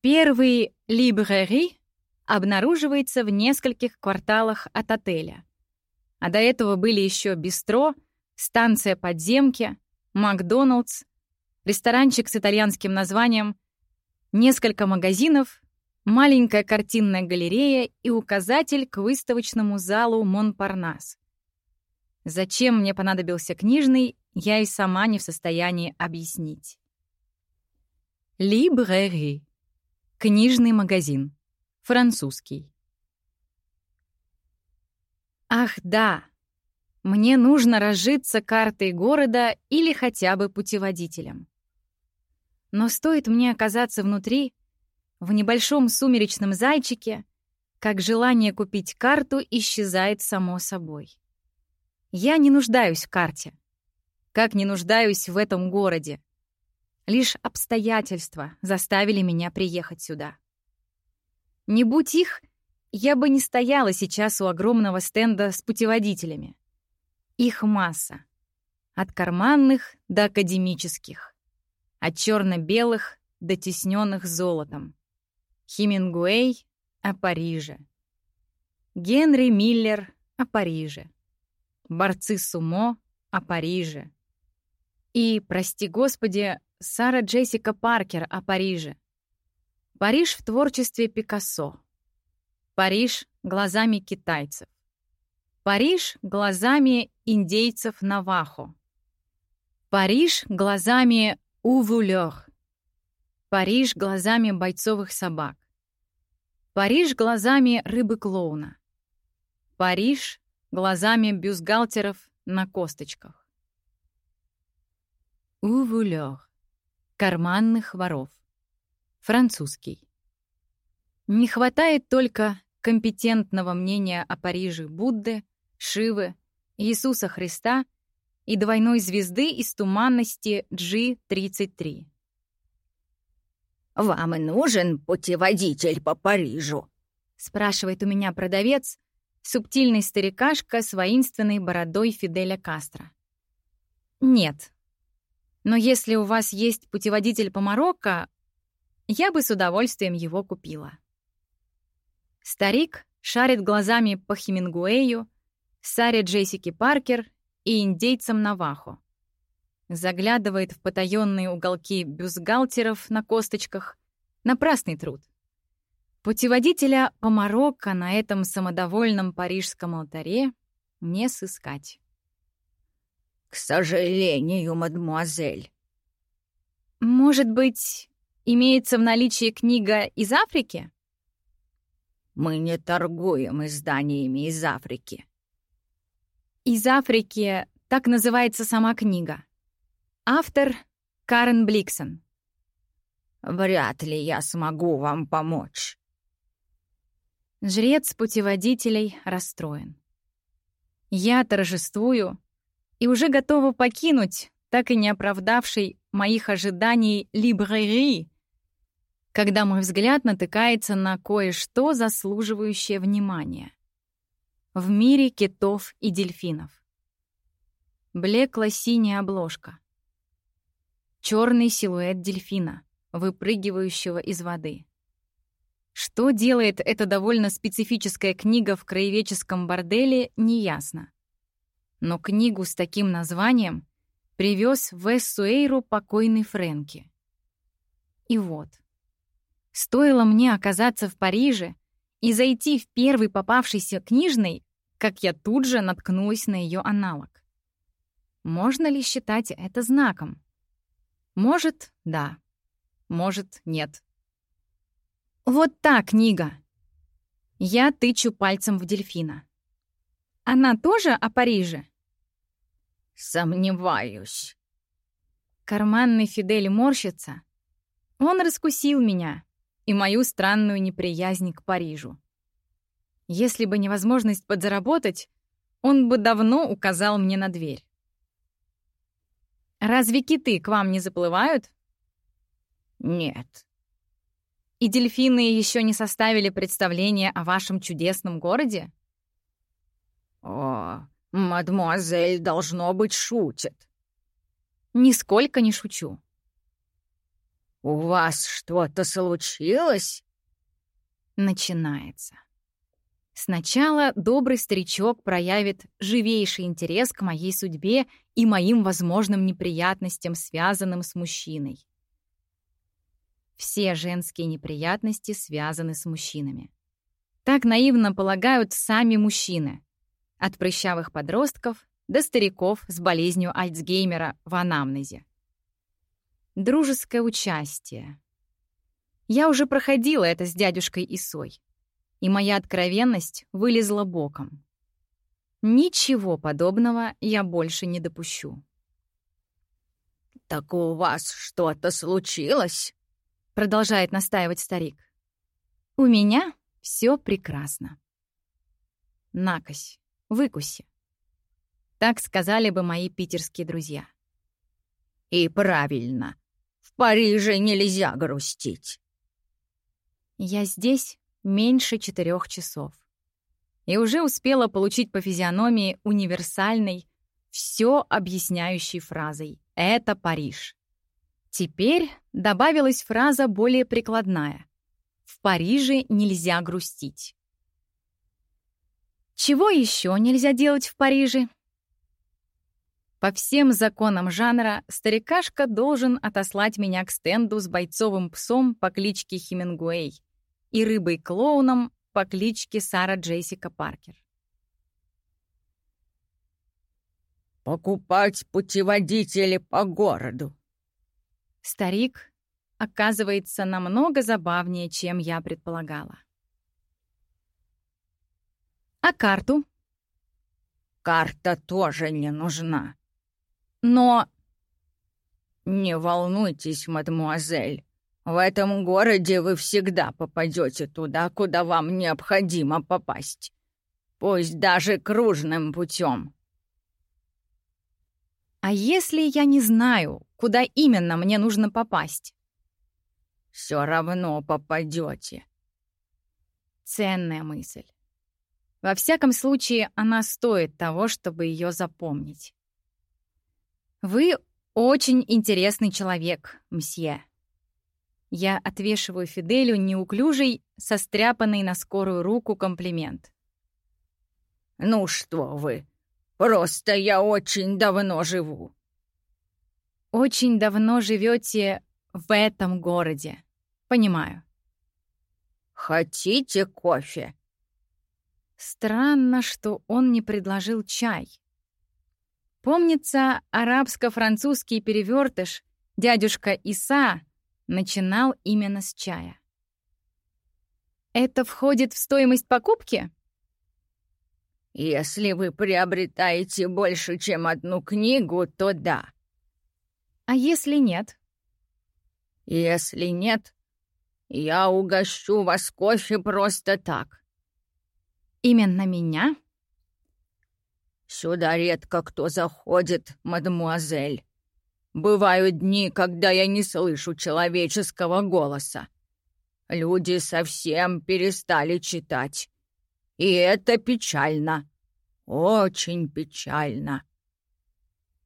Первый «Либрери» обнаруживается в нескольких кварталах от отеля. А до этого были еще бистро, станция подземки, Макдоналдс, ресторанчик с итальянским названием, несколько магазинов, маленькая картинная галерея и указатель к выставочному залу Монпарнас. Зачем мне понадобился книжный, я и сама не в состоянии объяснить. Либрери. Книжный магазин. Французский. Ах, да. Мне нужно разжиться картой города или хотя бы путеводителем. Но стоит мне оказаться внутри, в небольшом сумеречном зайчике, как желание купить карту исчезает само собой. Я не нуждаюсь в карте. Как не нуждаюсь в этом городе. Лишь обстоятельства заставили меня приехать сюда. Не будь их, я бы не стояла сейчас у огромного стенда с путеводителями. Их масса. От карманных до академических. От черно-белых до тесненных золотом. Хемингуэй о Париже. Генри Миллер о Париже. Борцы сумо о Париже. И, прости господи, Сара Джессика Паркер о Париже. Париж в творчестве Пикассо. Париж глазами китайцев. Париж глазами индейцев Навахо. Париж глазами Увулёр. Париж глазами бойцовых собак. Париж глазами рыбы-клоуна. Париж глазами бюстгальтеров на косточках. Увулёр. Карманных воров. Французский. Не хватает только компетентного мнения о Париже Будды, Шивы, Иисуса Христа и двойной звезды из туманности G-33. «Вам нужен путеводитель по Парижу?» — спрашивает у меня продавец, субтильный старикашка с воинственной бородой Фиделя Кастро. «Нет. Но если у вас есть путеводитель по Марокко, я бы с удовольствием его купила». Старик шарит глазами по Хемингуэю, Саре Джессики Паркер и индейцам Навахо заглядывает в потаенные уголки бюстгальтеров на косточках. Напрасный труд. Путеводителя по Марокко на этом самодовольном парижском алтаре не сыскать. «К сожалению, мадемуазель». «Может быть, имеется в наличии книга из Африки?» «Мы не торгуем изданиями из Африки». «Из Африки» — так называется сама книга. Автор — Карен Бликсон. «Вряд ли я смогу вам помочь». Жрец путеводителей расстроен. Я торжествую и уже готова покинуть так и не оправдавший моих ожиданий либрери, когда мой взгляд натыкается на кое-что заслуживающее внимания. В мире китов и дельфинов. Блекло-синяя обложка черный силуэт дельфина, выпрыгивающего из воды. Что делает эта довольно специфическая книга в краеведческом борделе, неясно. Но книгу с таким названием привез в Эссуэйру покойный Фрэнки. И вот. Стоило мне оказаться в Париже и зайти в первый попавшийся книжный, как я тут же наткнулась на ее аналог. Можно ли считать это знаком? Может, да. Может, нет. Вот та книга. Я тычу пальцем в дельфина. Она тоже о Париже? Сомневаюсь. Карманный Фидель морщится. Он раскусил меня и мою странную неприязнь к Парижу. Если бы невозможность подзаработать, он бы давно указал мне на дверь. Разве киты к вам не заплывают? Нет. И дельфины еще не составили представление о вашем чудесном городе? О, мадемуазель, должно быть, шутит. Нисколько не шучу. у вас что-то случилось?» Начинается. Сначала добрый старичок проявит живейший интерес к моей судьбе и моим возможным неприятностям, связанным с мужчиной. Все женские неприятности связаны с мужчинами. Так наивно полагают сами мужчины. От прыщавых подростков до стариков с болезнью Альцгеймера в анамнезе. Дружеское участие. Я уже проходила это с дядюшкой Исой и моя откровенность вылезла боком. Ничего подобного я больше не допущу. «Так у вас что-то случилось?» — продолжает настаивать старик. «У меня все прекрасно». Накось, выкуси. Так сказали бы мои питерские друзья. «И правильно. В Париже нельзя грустить». Я здесь меньше четырех часов. И уже успела получить по физиономии универсальной, все объясняющей фразой «Это Париж». Теперь добавилась фраза более прикладная. «В Париже нельзя грустить». Чего еще нельзя делать в Париже? По всем законам жанра старикашка должен отослать меня к стенду с бойцовым псом по кличке Хемингуэй, и рыбой-клоуном по кличке Сара Джессика Паркер. «Покупать путеводители по городу». Старик оказывается намного забавнее, чем я предполагала. А карту? Карта тоже не нужна. Но... Не волнуйтесь, мадемуазель. В этом городе вы всегда попадете туда, куда вам необходимо попасть. Пусть даже кружным путем. А если я не знаю, куда именно мне нужно попасть? Все равно попадете. Ценная мысль. Во всяком случае, она стоит того, чтобы ее запомнить. Вы очень интересный человек, мсье. Я отвешиваю Фиделю неуклюжий, состряпанный на скорую руку комплимент. «Ну что вы, просто я очень давно живу». «Очень давно живете в этом городе. Понимаю». «Хотите кофе?» Странно, что он не предложил чай. Помнится, арабско-французский перевертыш дядюшка Иса начинал именно с чая. Это входит в стоимость покупки? Если вы приобретаете больше, чем одну книгу, то да. А если нет? Если нет, я угощу вас кофе просто так. Именно меня? Сюда редко кто заходит, мадемуазель. Бывают дни, когда я не слышу человеческого голоса. Люди совсем перестали читать. И это печально. Очень печально.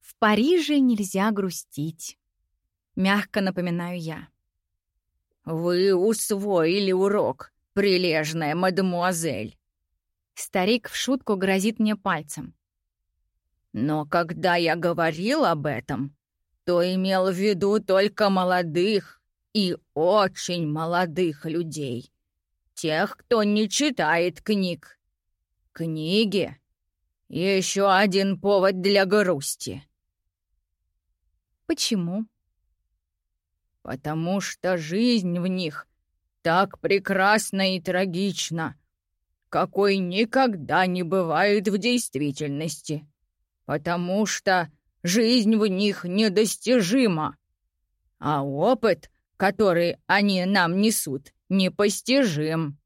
В Париже нельзя грустить. Мягко напоминаю я. Вы усвоили урок, прилежная мадемуазель. Старик в шутку грозит мне пальцем. Но когда я говорил об этом, то имел в виду только молодых и очень молодых людей. Тех, кто не читает книг. Книги — еще один повод для грусти. Почему? Потому что жизнь в них так прекрасна и трагична, какой никогда не бывает в действительности. Потому что Жизнь в них недостижима. А опыт, который они нам несут, непостижим.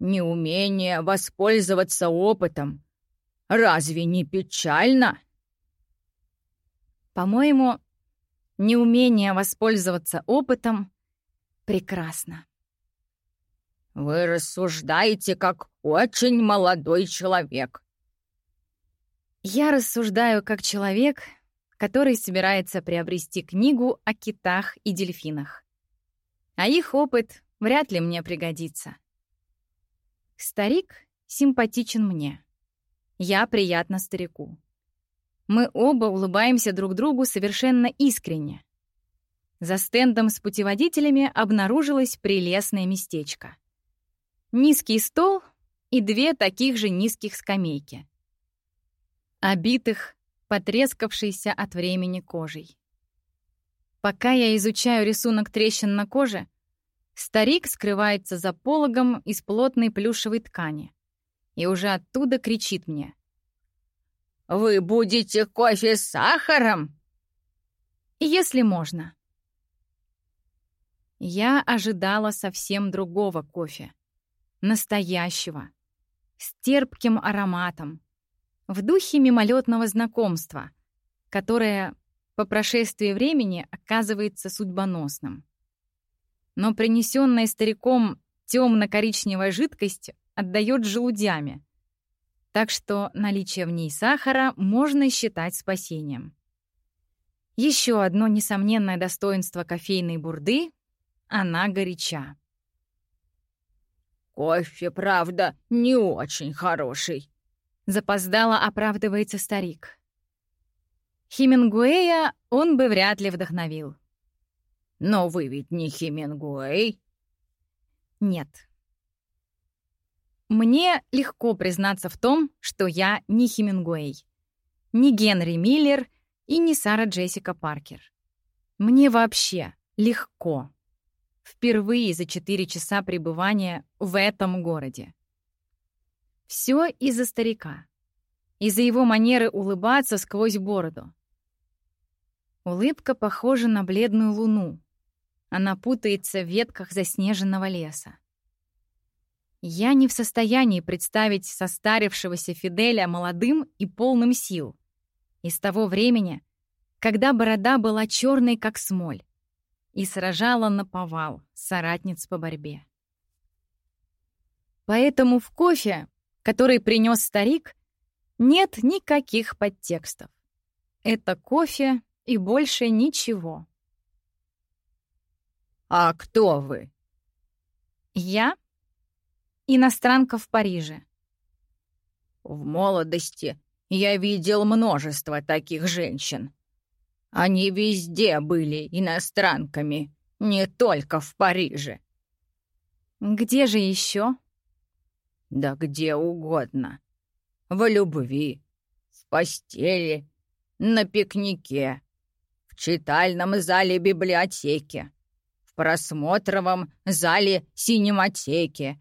Неумение воспользоваться опытом. Разве не печально? По-моему, неумение воспользоваться опытом прекрасно. Вы рассуждаете как очень молодой человек. Я рассуждаю как человек, который собирается приобрести книгу о китах и дельфинах. А их опыт вряд ли мне пригодится. Старик симпатичен мне. Я приятна старику. Мы оба улыбаемся друг другу совершенно искренне. За стендом с путеводителями обнаружилось прелестное местечко. Низкий стол и две таких же низких скамейки. Обитых, потрескавшейся от времени кожей. Пока я изучаю рисунок трещин на коже, старик скрывается за пологом из плотной плюшевой ткани и уже оттуда кричит мне. «Вы будете кофе с сахаром?» «Если можно». Я ожидала совсем другого кофе. Настоящего. С терпким ароматом. В духе мимолетного знакомства, которое по прошествии времени оказывается судьбоносным. Но принесенная стариком темно-коричневая жидкость отдает желудями, так что наличие в ней сахара можно считать спасением. Еще одно несомненное достоинство кофейной бурды — она горяча. «Кофе, правда, не очень хороший», — запоздало оправдывается старик. Хемингуэя он бы вряд ли вдохновил. «Но вы ведь не Хемингуэй?» «Нет, мне легко признаться в том, что я не Хемингуэй, не Генри Миллер и не Сара Джессика Паркер. Мне вообще легко. Впервые за четыре часа пребывания в этом городе. Все из-за старика. Из-за его манеры улыбаться сквозь бороду. Улыбка похожа на бледную луну. Она путается в ветках заснеженного леса. Я не в состоянии представить состарившегося Фиделя молодым и полным сил. Из того времени, когда борода была черной, как смоль, и сражала на повал соратниц по борьбе. Поэтому в кофе, который принес старик, нет никаких подтекстов. Это кофе и больше ничего. «А кто вы?» «Я Иностранка в Париже. В молодости я видел множество таких женщин. Они везде были иностранками, не только в Париже. Где же еще? Да где угодно. В любви, в постели, на пикнике, в читальном зале библиотеки, в просмотровом зале синематеки,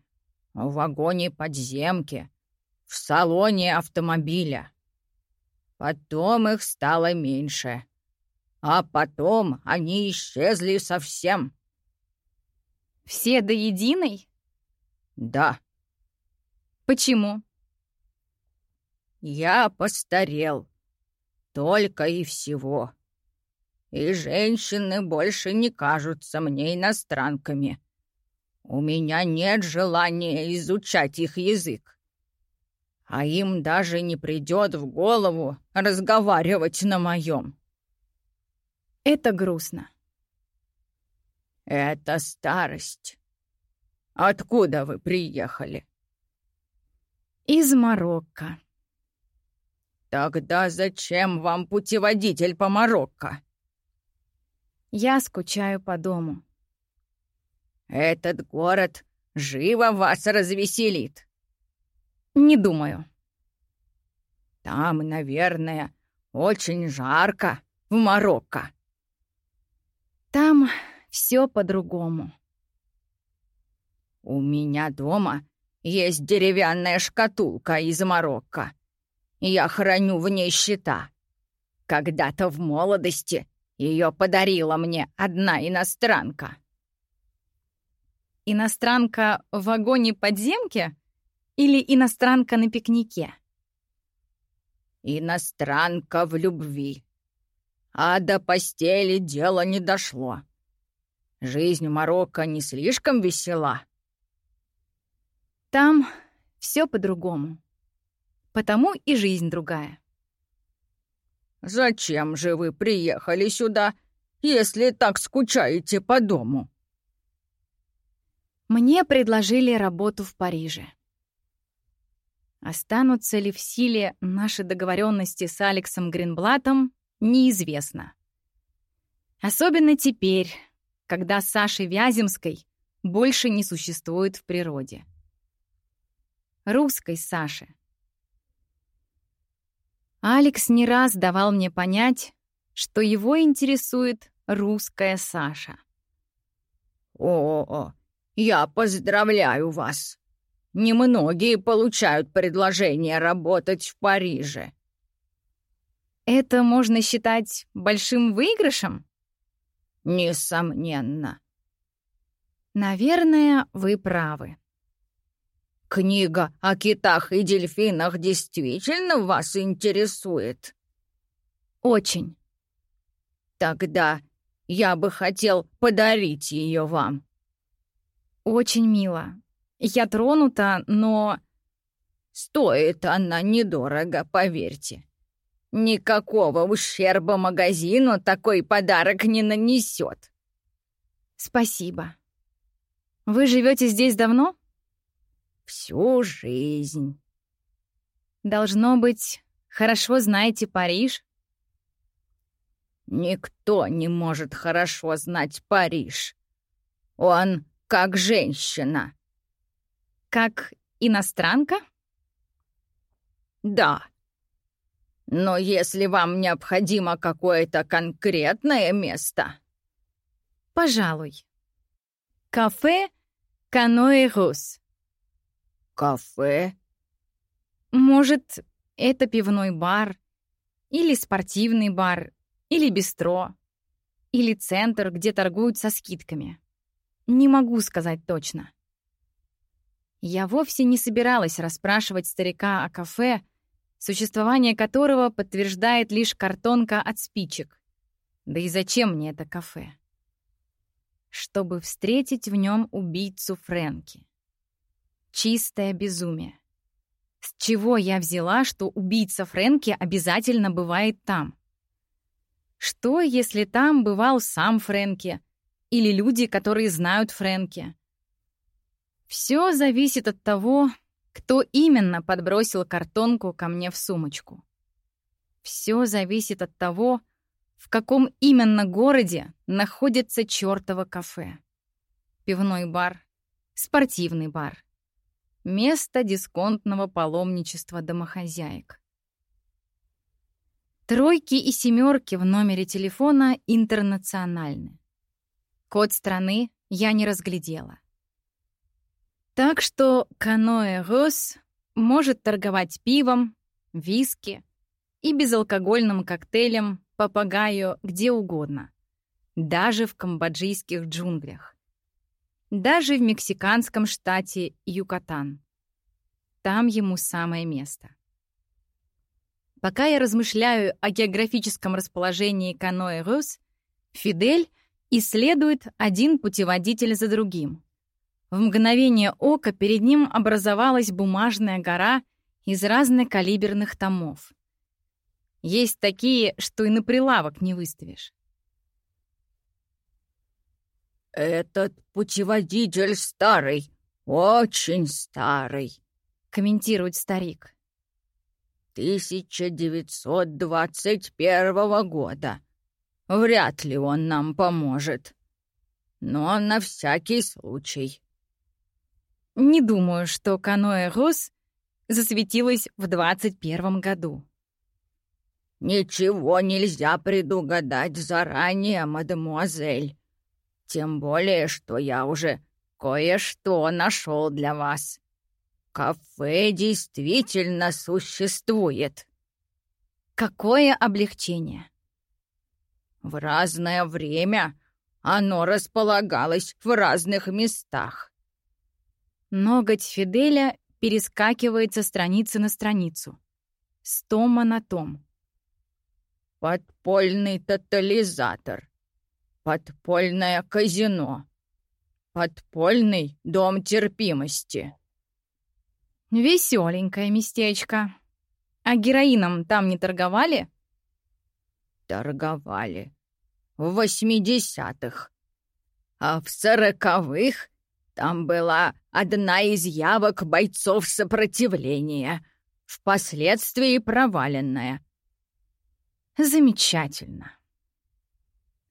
в вагоне подземки, в салоне автомобиля. Потом их стало меньше, а потом они исчезли совсем. Все до единой? Да. Почему? Я постарел. Только и всего. И женщины больше не кажутся мне иностранками. У меня нет желания изучать их язык. А им даже не придет в голову разговаривать на моем. Это грустно. Это старость. Откуда вы приехали? Из Марокко. Тогда зачем вам путеводитель по Марокко? Я скучаю по дому. Этот город живо вас развеселит. Не думаю. Там, наверное, очень жарко в Марокко. Там все по-другому. У меня дома есть деревянная шкатулка из Марокко. Я храню в ней счета. Когда-то в молодости ее подарила мне одна иностранка. Иностранка в вагоне подземки или иностранка на пикнике? Иностранка в любви. А до постели дело не дошло. Жизнь в Марокко не слишком весела. Там все по-другому. Потому и жизнь другая. «Зачем же вы приехали сюда, если так скучаете по дому?» Мне предложили работу в Париже. Останутся ли в силе наши договоренности с Алексом Гринблатом, неизвестно. Особенно теперь, когда Саши Вяземской больше не существует в природе. Русской Саши. Алекс не раз давал мне понять, что его интересует русская Саша. «О, я поздравляю вас! Немногие получают предложение работать в Париже». «Это можно считать большим выигрышем?» «Несомненно». «Наверное, вы правы». «Книга о китах и дельфинах действительно вас интересует?» «Очень». «Тогда я бы хотел подарить ее вам». «Очень мило. Я тронута, но...» «Стоит она недорого, поверьте. Никакого ущерба магазину такой подарок не нанесет». «Спасибо. Вы живете здесь давно?» «Всю жизнь». «Должно быть, хорошо знаете Париж?» Никто не может хорошо знать Париж. Он как женщина. Как иностранка? Да. Но если вам необходимо какое-то конкретное место... Пожалуй. Кафе Каноэ Рус. Кафе? Может, это пивной бар или спортивный бар, или бистро. Или центр, где торгуют со скидками. Не могу сказать точно. Я вовсе не собиралась расспрашивать старика о кафе, существование которого подтверждает лишь картонка от спичек. Да и зачем мне это кафе? Чтобы встретить в нем убийцу Фрэнки. Чистое безумие. С чего я взяла, что убийца Фрэнки обязательно бывает там? Что, если там бывал сам Фрэнки? Или люди, которые знают Фрэнки? Все зависит от того, кто именно подбросил картонку ко мне в сумочку. Все зависит от того, в каком именно городе находится чёртово кафе. Пивной бар, спортивный бар. Место дисконтного паломничества домохозяек. Тройки и семерки в номере телефона интернациональны. Код страны я не разглядела. Так что Каноэ Рос может торговать пивом, виски и безалкогольным коктейлем папагаю где угодно, даже в камбоджийских джунглях, даже в мексиканском штате Юкатан. Там ему самое место. Пока я размышляю о географическом расположении каноэ Рус, Фидель исследует один путеводитель за другим. В мгновение ока перед ним образовалась бумажная гора из разнокалиберных томов. Есть такие, что и на прилавок не выставишь. «Этот путеводитель старый, очень старый», — комментирует старик. 1921 года. Вряд ли он нам поможет. Но на всякий случай. Не думаю, что каноэ Рос засветилась в 21 году. «Ничего нельзя предугадать заранее, мадемуазель. Тем более, что я уже кое-что нашел для вас». Кафе действительно существует. Какое облегчение. В разное время оно располагалось в разных местах. Ноготь Фиделя перескакивает со страницы на страницу. С тома на том. Подпольный тотализатор. Подпольное казино. Подпольный дом терпимости. Веселенькое местечко. А героином там не торговали? Торговали. В восьмидесятых. А в сороковых Там была одна из явок бойцов сопротивления, впоследствии проваленная. Замечательно.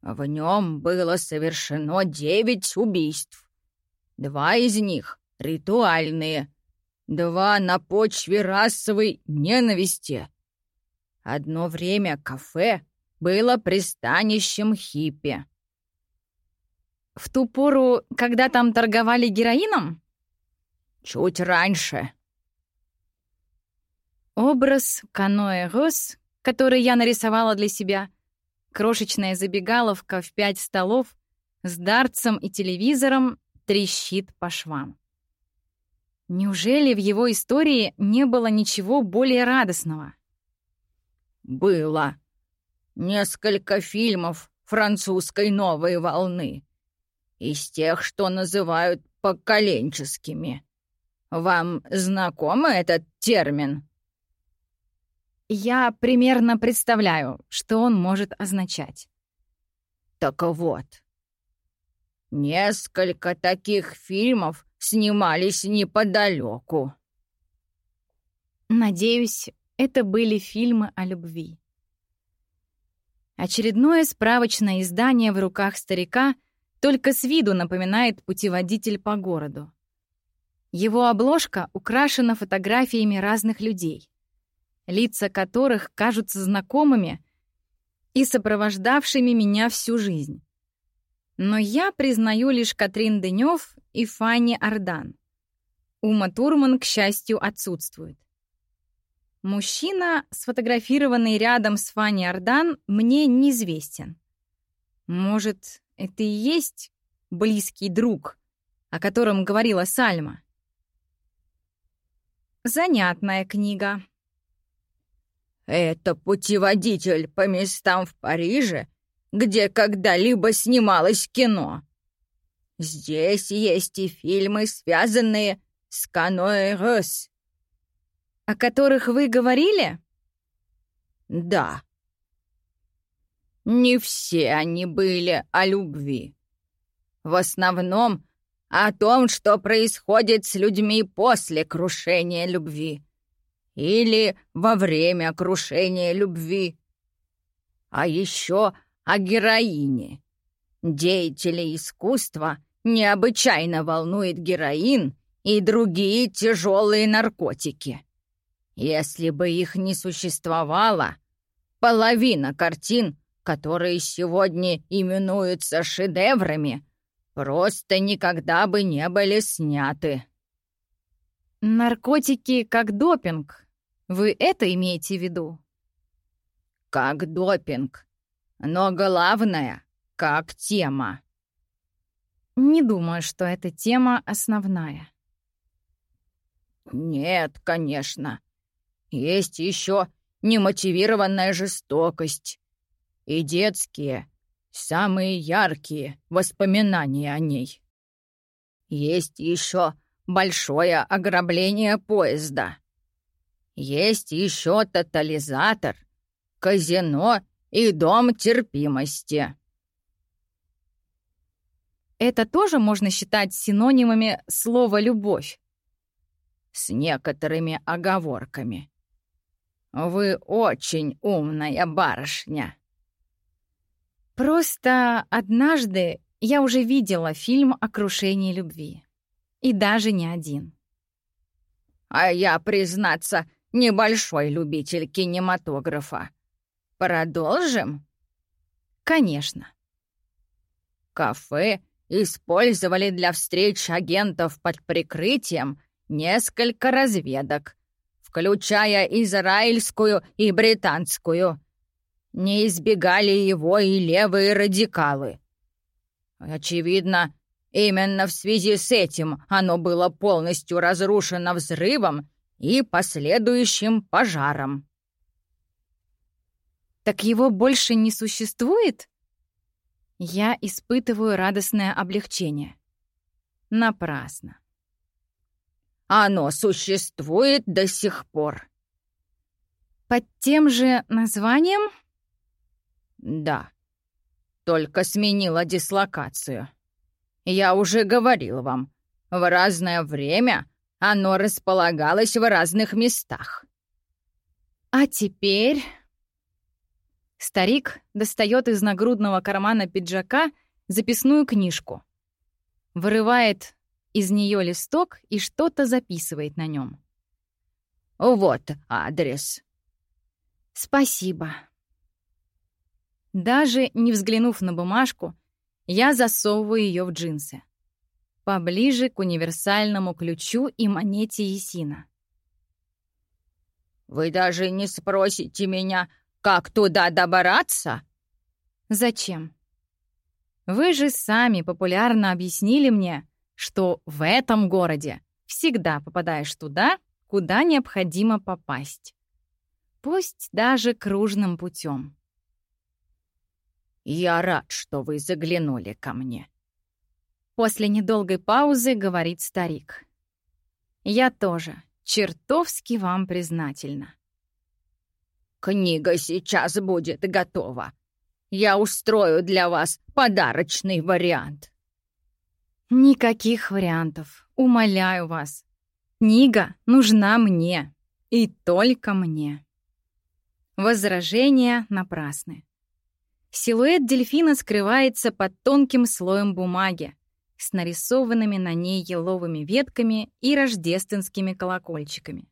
В нем было совершено девять убийств. Два из них — ритуальные, два на почве расовой ненависти. Одно время кафе было пристанищем хиппи. В ту пору, когда там торговали героином? Чуть раньше. Образ Каноэ Рос, который я нарисовала для себя, крошечная забегаловка в пять столов с дартсом и телевизором трещит по швам. Неужели в его истории не было ничего более радостного? Было. Несколько фильмов французской новой волны. Из тех, что называют поколенческими. Вам знаком этот термин? Я примерно представляю, что он может означать. Так вот, несколько таких фильмов снимались неподалеку. Надеюсь, это были фильмы о любви. Очередное справочное издание в руках старика только с виду напоминает путеводитель по городу. Его обложка украшена фотографиями разных людей, лица которых кажутся знакомыми и сопровождавшими меня всю жизнь. Но я признаю лишь Катрин Дынёв и Фанни Ардан. Ума Турман, к счастью, отсутствует. Мужчина, сфотографированный рядом с Фанни Ардан, мне неизвестен. Может, это и есть близкий друг, о котором говорила Сальма? Занятная книга. Это путеводитель по местам в Париже, где когда-либо снималось кино. Здесь есть и фильмы, связанные с Каноэ Рос, о которых вы говорили? Да. Не все они были о любви. В основном о том, что происходит с людьми после крушения любви или во время крушения любви. А еще о героине. Деятелей искусства необычайно волнует героин и другие тяжелые наркотики. Если бы их не существовало, половина картин, которые сегодня именуются шедеврами, просто никогда бы не были сняты. Наркотики как допинг. Вы это имеете в виду? Как допинг. Но главное, как тема. Не думаю, что эта тема основная. Нет, конечно. Есть еще немотивированная жестокость и детские, самые яркие воспоминания о ней. Есть еще большое ограбление поезда. Есть еще тотализатор, казино и дом терпимости. Это тоже можно считать синонимами слова «любовь»? С некоторыми оговорками. Вы очень умная барышня. Просто однажды я уже видела фильм о крушении любви. И даже не один. А я, признаться, небольшой любитель кинематографа. Продолжим? Конечно. Кафе использовали для встреч агентов под прикрытием несколько разведок, включая израильскую и британскую. Не избегали его и левые радикалы. Очевидно, именно в связи с этим оно было полностью разрушено взрывом и последующим пожаром. Так его больше не существует? Я испытываю радостное облегчение. Напрасно. Оно существует до сих пор. Под тем же названием? Да. Только сменила дислокацию. Я уже говорил вам, В разное время оно располагалось в разных местах. А теперь... Старик достает из нагрудного кармана пиджака записную книжку. Вырывает из нее листок и что-то записывает на нем. «Вот адрес». «Спасибо». Даже не взглянув на бумажку, я засовываю ее в джинсы. Поближе к универсальному ключу и монете Есина. «Вы даже не спросите меня, как туда добраться?» «Зачем? Вы же сами популярно объяснили мне, что в этом городе всегда попадаешь туда, куда необходимо попасть. Пусть даже кружным путем. «Я рад, что вы заглянули ко мне», После недолгой паузы говорит старик. «Я тоже чертовски вам признательна». «Книга сейчас будет готова. Я устрою для вас подарочный вариант». «Никаких вариантов, умоляю вас. Книга нужна мне. И только мне». Возражения напрасны. Силуэт дельфина скрывается под тонким слоем бумаги, с нарисованными на ней еловыми ветками и рождественскими колокольчиками.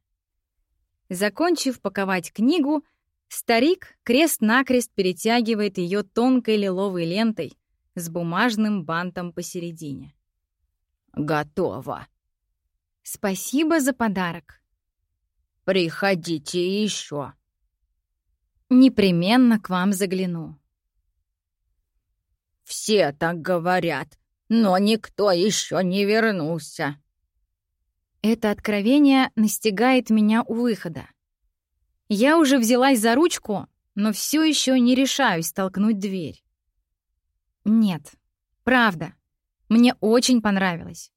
Закончив паковать книгу, старик крест-накрест перетягивает ее тонкой лиловой лентой с бумажным бантом посередине. «Готово!» «Спасибо за подарок!» «Приходите еще!» «Непременно к вам загляну!» «Все так говорят!» но никто еще не вернулся. Это откровение настигает меня у выхода. Я уже взялась за ручку, но все еще не решаюсь толкнуть дверь. Нет, правда, мне очень понравилось.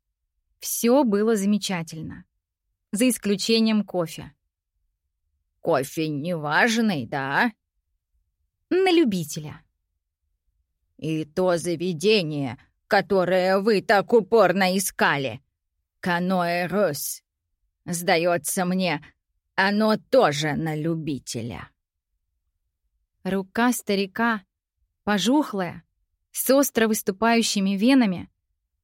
Все было замечательно. За исключением кофе. Кофе неважный, да? На любителя. И то заведение, которое вы так упорно искали. Каноэ Рус. Сдается мне, оно тоже на любителя. Рука старика, пожухлая, с остро выступающими венами,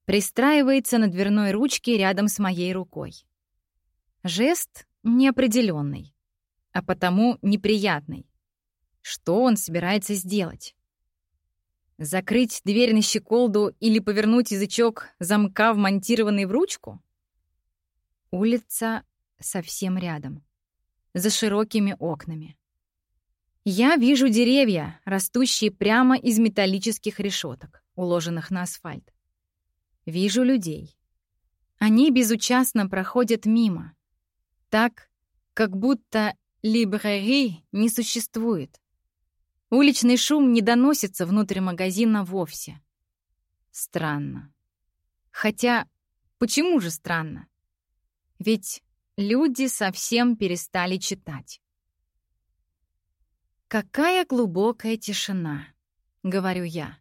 пристраивается на дверной ручке рядом с моей рукой. Жест неопределенный, а потому неприятный. Что он собирается сделать? Закрыть дверь на щеколду или повернуть язычок замка, вмонтированный в ручку? Улица совсем рядом, за широкими окнами. Я вижу деревья, растущие прямо из металлических решеток, уложенных на асфальт. Вижу людей. Они безучастно проходят мимо, так, как будто либрари не существует. Уличный шум не доносится внутрь магазина вовсе. Странно. Хотя, почему же странно? Ведь люди совсем перестали читать. «Какая глубокая тишина», — говорю я.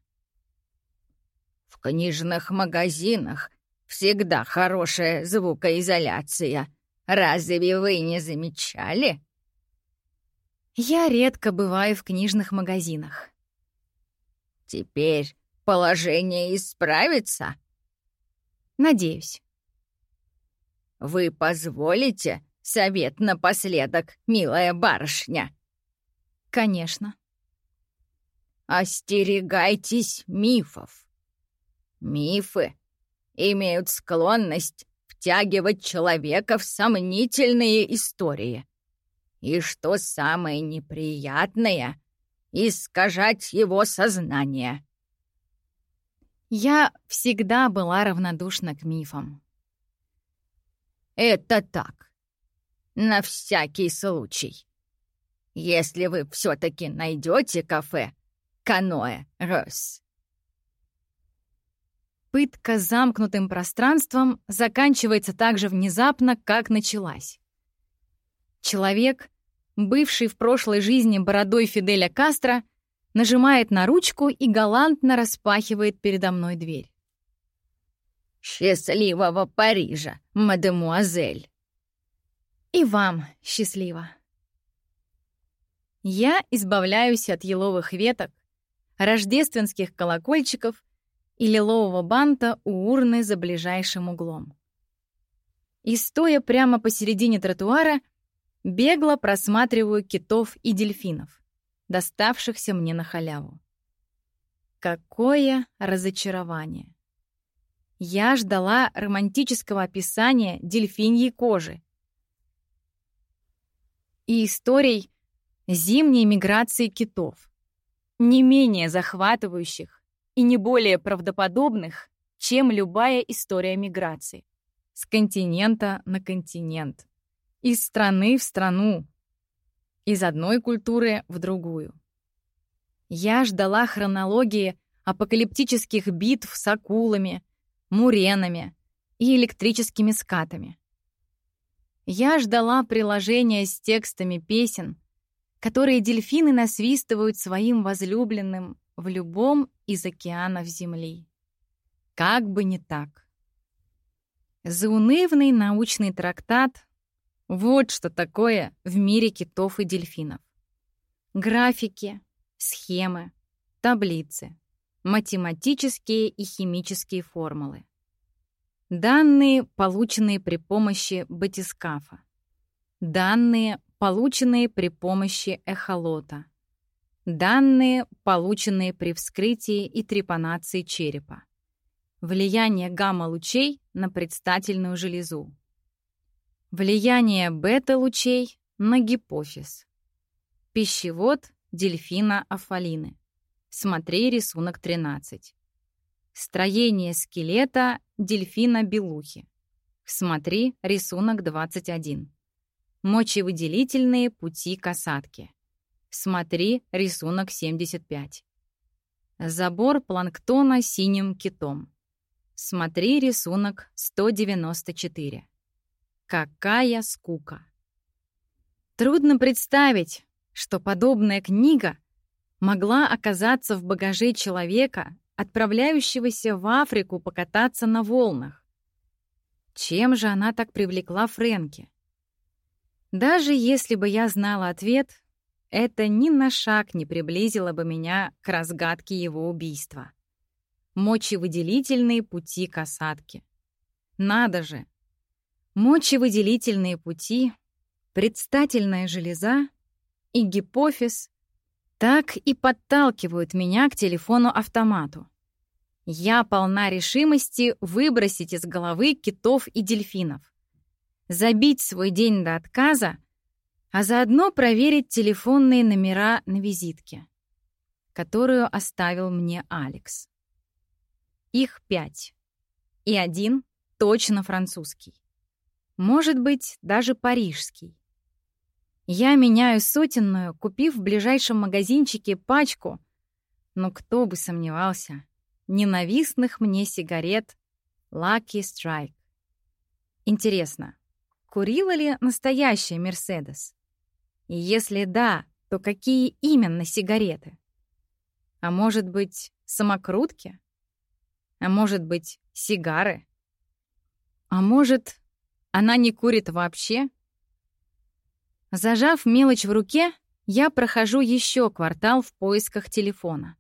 «В книжных магазинах всегда хорошая звукоизоляция. Разве вы не замечали?» Я редко бываю в книжных магазинах. Теперь положение исправится? Надеюсь. Вы позволите совет напоследок, милая барышня? Конечно. Остерегайтесь мифов. Мифы имеют склонность втягивать человека в сомнительные истории и, что самое неприятное, искажать его сознание. Я всегда была равнодушна к мифам. Это так. На всякий случай. Если вы все-таки найдете кафе «Каноэ Рос». Пытка замкнутым пространством заканчивается так же внезапно, как началась. Человек бывший в прошлой жизни бородой Фиделя Кастро, нажимает на ручку и галантно распахивает передо мной дверь. «Счастливого Парижа, мадемуазель!» «И вам счастливо!» Я избавляюсь от еловых веток, рождественских колокольчиков и лилового банта у урны за ближайшим углом. И, стоя прямо посередине тротуара, бегло просматриваю китов и дельфинов, доставшихся мне на халяву. Какое разочарование! Я ждала романтического описания дельфиньей кожи и историй зимней миграции китов, не менее захватывающих и не более правдоподобных, чем любая история миграции. С континента на континент, из страны в страну, из одной культуры в другую. Я ждала хронологии апокалиптических битв с акулами, муренами и электрическими скатами. Я ждала приложения с текстами песен, которые дельфины насвистывают своим возлюбленным в любом из океанов Земли. Как бы не так. Заунывный научный трактат — вот что такое в мире китов и дельфинов. Графики, схемы, таблицы, математические и химические формулы. Данные, полученные при помощи батискафа. Данные, полученные при помощи эхолота. Данные, полученные при вскрытии и трепанации черепа. Влияние гамма-лучей на предстательную железу. Влияние бета-лучей на гипофиз. Пищевод дельфина афалины. Смотри рисунок 13. Строение скелета дельфина белухи. Смотри рисунок 21. Мочевыделительные пути касатки. Смотри рисунок 75. Забор планктона синим китом. Смотри рисунок 194. Какая скука! Трудно представить, что подобная книга могла оказаться в багаже человека, отправляющегося в Африку покататься на волнах. Чем же она так привлекла Фрэнки? Даже если бы я знала ответ, это ни на шаг не приблизило бы меня к разгадке его убийства. Мочевыделительные пути касатки. Надо же! Мочевыделительные пути, предстательная железа и гипофиз так и подталкивают меня к телефону-автомату. Я полна решимости выбросить из головы китов и дельфинов забить свой день до отказа, а заодно проверить телефонные номера на визитке, которую оставил мне Алекс. Их пять, и один точно французский. Может быть, даже парижский. Я меняю сотенную, купив в ближайшем магазинчике пачку, но кто бы сомневался, ненавистных мне сигарет Lucky Strike. Интересно, Курила ли настоящая Мерседес? И если да, то какие именно сигареты? А может быть, самокрутки? А может быть, сигары? А может, она не курит вообще? Зажав мелочь в руке, я прохожу еще квартал в поисках телефона.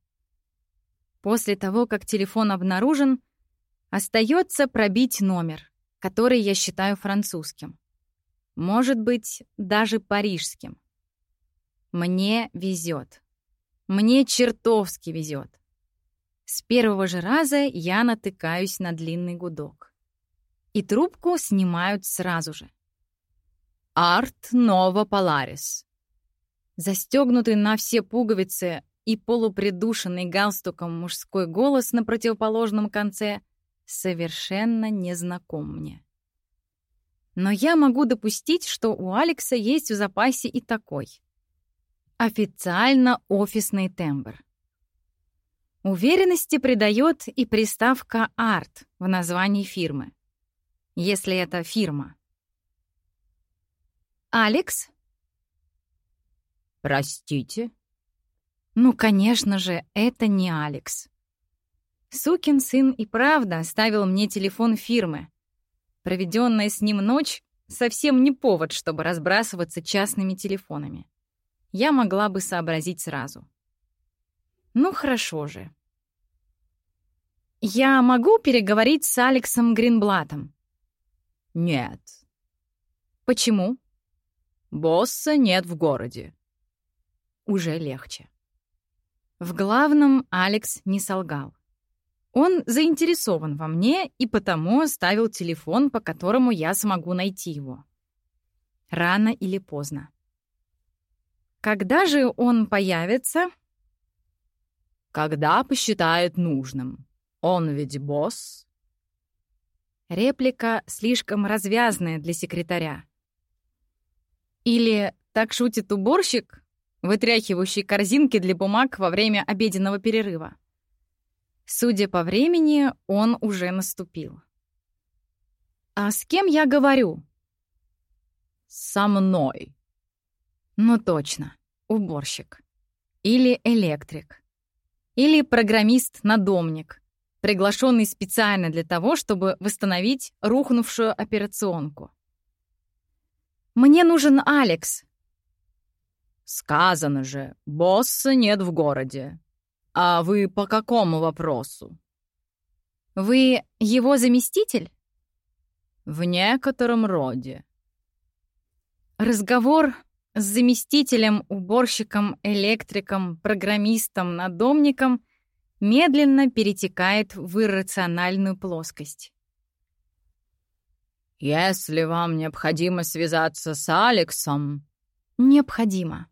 После того, как телефон обнаружен, остается пробить номер, который я считаю французским. Может быть, даже парижским. Мне везет. Мне чертовски везет. С первого же раза я натыкаюсь на длинный гудок. И трубку снимают сразу же. Арт Нова Поларис. Застегнутый на все пуговицы и полупридушенный галстуком мужской голос на противоположном конце совершенно незнаком мне. Но я могу допустить, что у Алекса есть в запасе и такой. Официально офисный тембр. Уверенности придает и приставка «арт» в названии фирмы. Если это фирма. «Алекс?» «Простите?» Ну, конечно же, это не Алекс. Сукин сын и правда оставил мне телефон фирмы. Проведенная с ним ночь совсем не повод, чтобы разбрасываться частными телефонами. Я могла бы сообразить сразу. Ну хорошо же. Я могу переговорить с Алексом Гринблатом? Нет. Почему? Босса нет в городе. Уже легче. В главном Алекс не солгал. Он заинтересован во мне и потому оставил телефон, по которому я смогу найти его. Рано или поздно. Когда же он появится? Когда посчитает нужным. Он ведь босс. Реплика слишком развязная для секретаря. Или так шутит уборщик, вытряхивающий корзинки для бумаг во время обеденного перерыва. Судя по времени, он уже наступил. «А с кем я говорю?» «Со мной». «Ну точно, уборщик. Или электрик. Или программист-надомник, приглашенный специально для того, чтобы восстановить рухнувшую операционку. «Мне нужен Алекс». «Сказано же, босса нет в городе. «А вы по какому вопросу?» «Вы его заместитель?» «В некотором роде». Разговор с заместителем, уборщиком, электриком, программистом, надомником медленно перетекает в иррациональную плоскость. «Если вам необходимо связаться с Алексом...» «Необходимо»,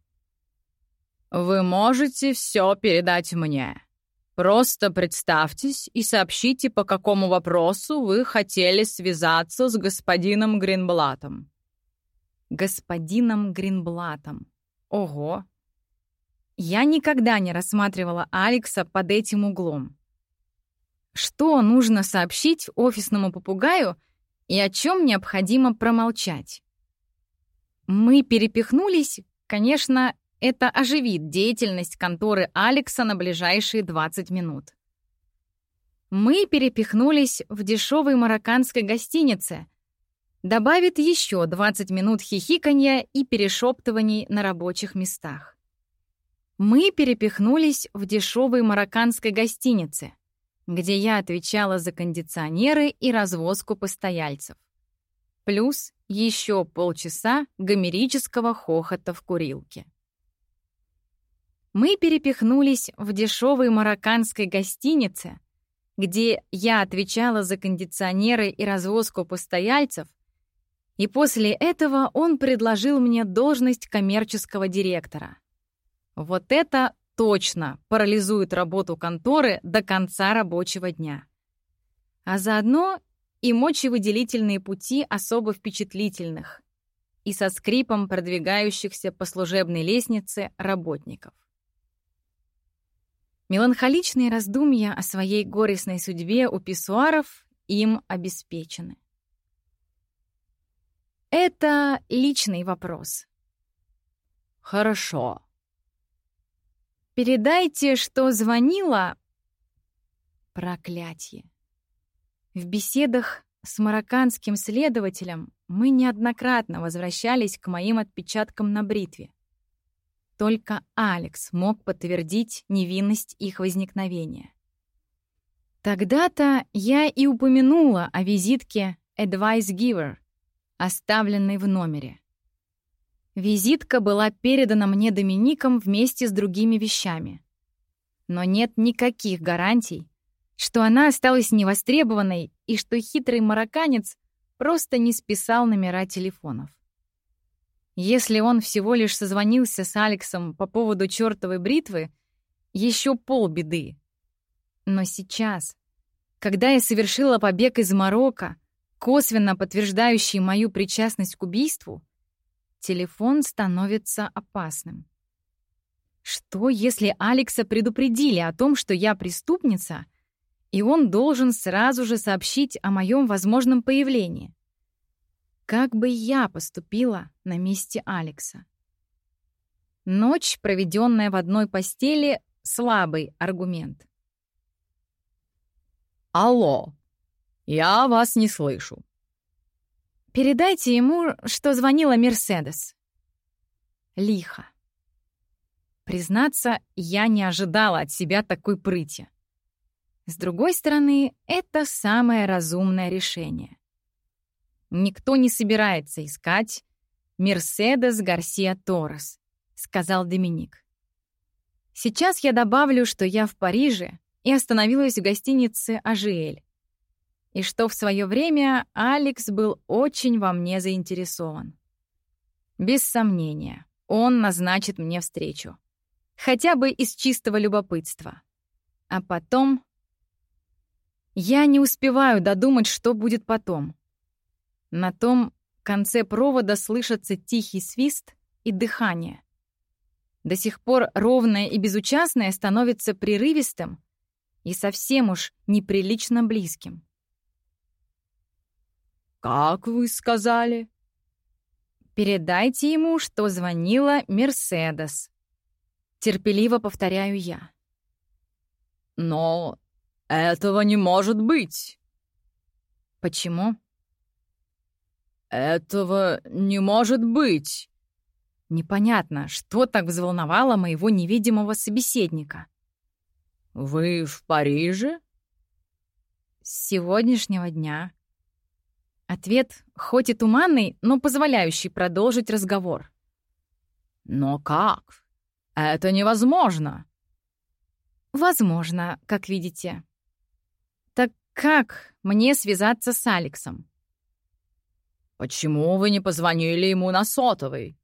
«Вы можете все передать мне. Просто представьтесь и сообщите, по какому вопросу вы хотели связаться с господином Гринблатом». «Господином Гринблатом. Ого!» Я никогда не рассматривала Алекса под этим углом. Что нужно сообщить офисному попугаю и о чем необходимо промолчать? Мы перепихнулись, конечно, это оживит деятельность конторы Алекса на ближайшие 20 минут. Мы перепихнулись в дешевой марокканской гостинице. Добавит еще 20 минут хихиканья и перешептываний на рабочих местах. Мы перепихнулись в дешевой марокканской гостинице, где я отвечала за кондиционеры и развозку постояльцев. Плюс еще полчаса гомерического хохота в курилке мы перепихнулись в дешевой марокканской гостинице, где я отвечала за кондиционеры и развозку постояльцев, и после этого он предложил мне должность коммерческого директора. Вот это точно парализует работу конторы до конца рабочего дня. А заодно и мочевыделительные пути особо впечатлительных и со скрипом продвигающихся по служебной лестнице работников. Меланхоличные раздумья о своей горестной судьбе у писсуаров им обеспечены. Это личный вопрос. Хорошо. Передайте, что звонила... Проклятье. В беседах с марокканским следователем мы неоднократно возвращались к моим отпечаткам на бритве. Только Алекс мог подтвердить невинность их возникновения. Тогда-то я и упомянула о визитке Advice Giver, оставленной в номере. Визитка была передана мне Домиником вместе с другими вещами. Но нет никаких гарантий, что она осталась невостребованной и что хитрый марокканец просто не списал номера телефонов. Если он всего лишь созвонился с Алексом по поводу чертовой бритвы, еще полбеды. Но сейчас, когда я совершила побег из Марокко, косвенно подтверждающий мою причастность к убийству, телефон становится опасным. Что, если Алекса предупредили о том, что я преступница, и он должен сразу же сообщить о моем возможном появлении? Как бы я поступила на месте Алекса? Ночь, проведенная в одной постели, — слабый аргумент. Алло, я вас не слышу. Передайте ему, что звонила Мерседес. Лихо. Признаться, я не ожидала от себя такой прыти. С другой стороны, это самое разумное решение. Никто не собирается искать Мерседес Гарсия Торрес, сказал Доминик. Сейчас я добавлю, что я в Париже и остановилась в гостинице «Ажиэль», и что в свое время Алекс был очень во мне заинтересован. Без сомнения, он назначит мне встречу. Хотя бы из чистого любопытства. А потом... Я не успеваю додумать, что будет потом. На том конце провода слышится тихий свист и дыхание. До сих пор ровное и безучастное становится прерывистым и совсем уж неприлично близким. «Как вы сказали?» «Передайте ему, что звонила Мерседес». Терпеливо повторяю я. «Но этого не может быть». «Почему?» «Этого не может быть». Непонятно, что так взволновало моего невидимого собеседника. «Вы в Париже?» «С сегодняшнего дня», Ответ хоть и туманный, но позволяющий продолжить разговор. «Но как? Это невозможно!» «Возможно, как видите». «Так как мне связаться с Алексом?» «Почему вы не позвонили ему на сотовый?»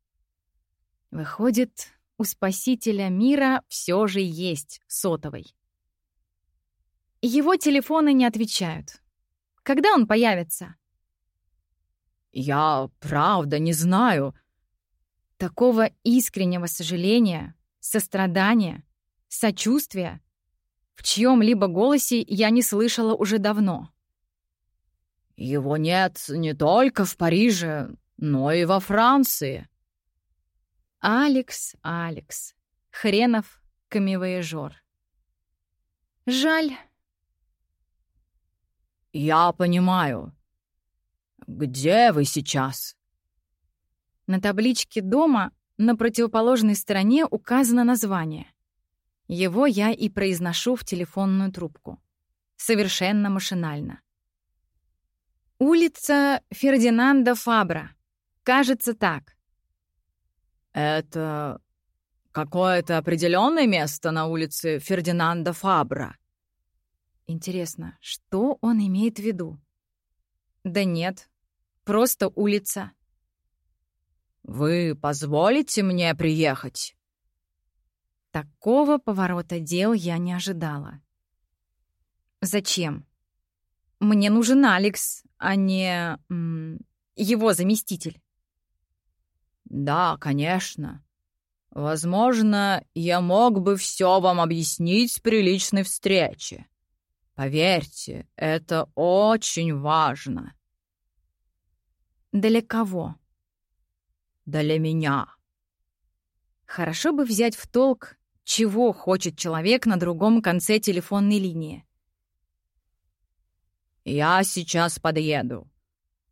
Выходит, у спасителя мира все же есть сотовый. Его телефоны не отвечают. Когда он появится? «Я правда не знаю». Такого искреннего сожаления, сострадания, сочувствия в чьем-либо голосе я не слышала уже давно. «Его нет не только в Париже, но и во Франции». Алекс, Алекс, хренов камевояжер. Жаль. «Я понимаю. «Где вы сейчас?» На табличке дома на противоположной стороне указано название. Его я и произношу в телефонную трубку. Совершенно машинально. Улица Фердинанда Фабра. Кажется так. Это какое-то определенное место на улице Фердинанда Фабра. Интересно, что он имеет в виду? Да нет, Просто улица. «Вы позволите мне приехать?» Такого поворота дел я не ожидала. «Зачем? Мне нужен Алекс, а не... Его заместитель». «Да, конечно. Возможно, я мог бы все вам объяснить при личной встрече. Поверьте, это очень важно». Для кого? Для меня. Хорошо бы взять в толк, чего хочет человек на другом конце телефонной линии. Я сейчас подъеду.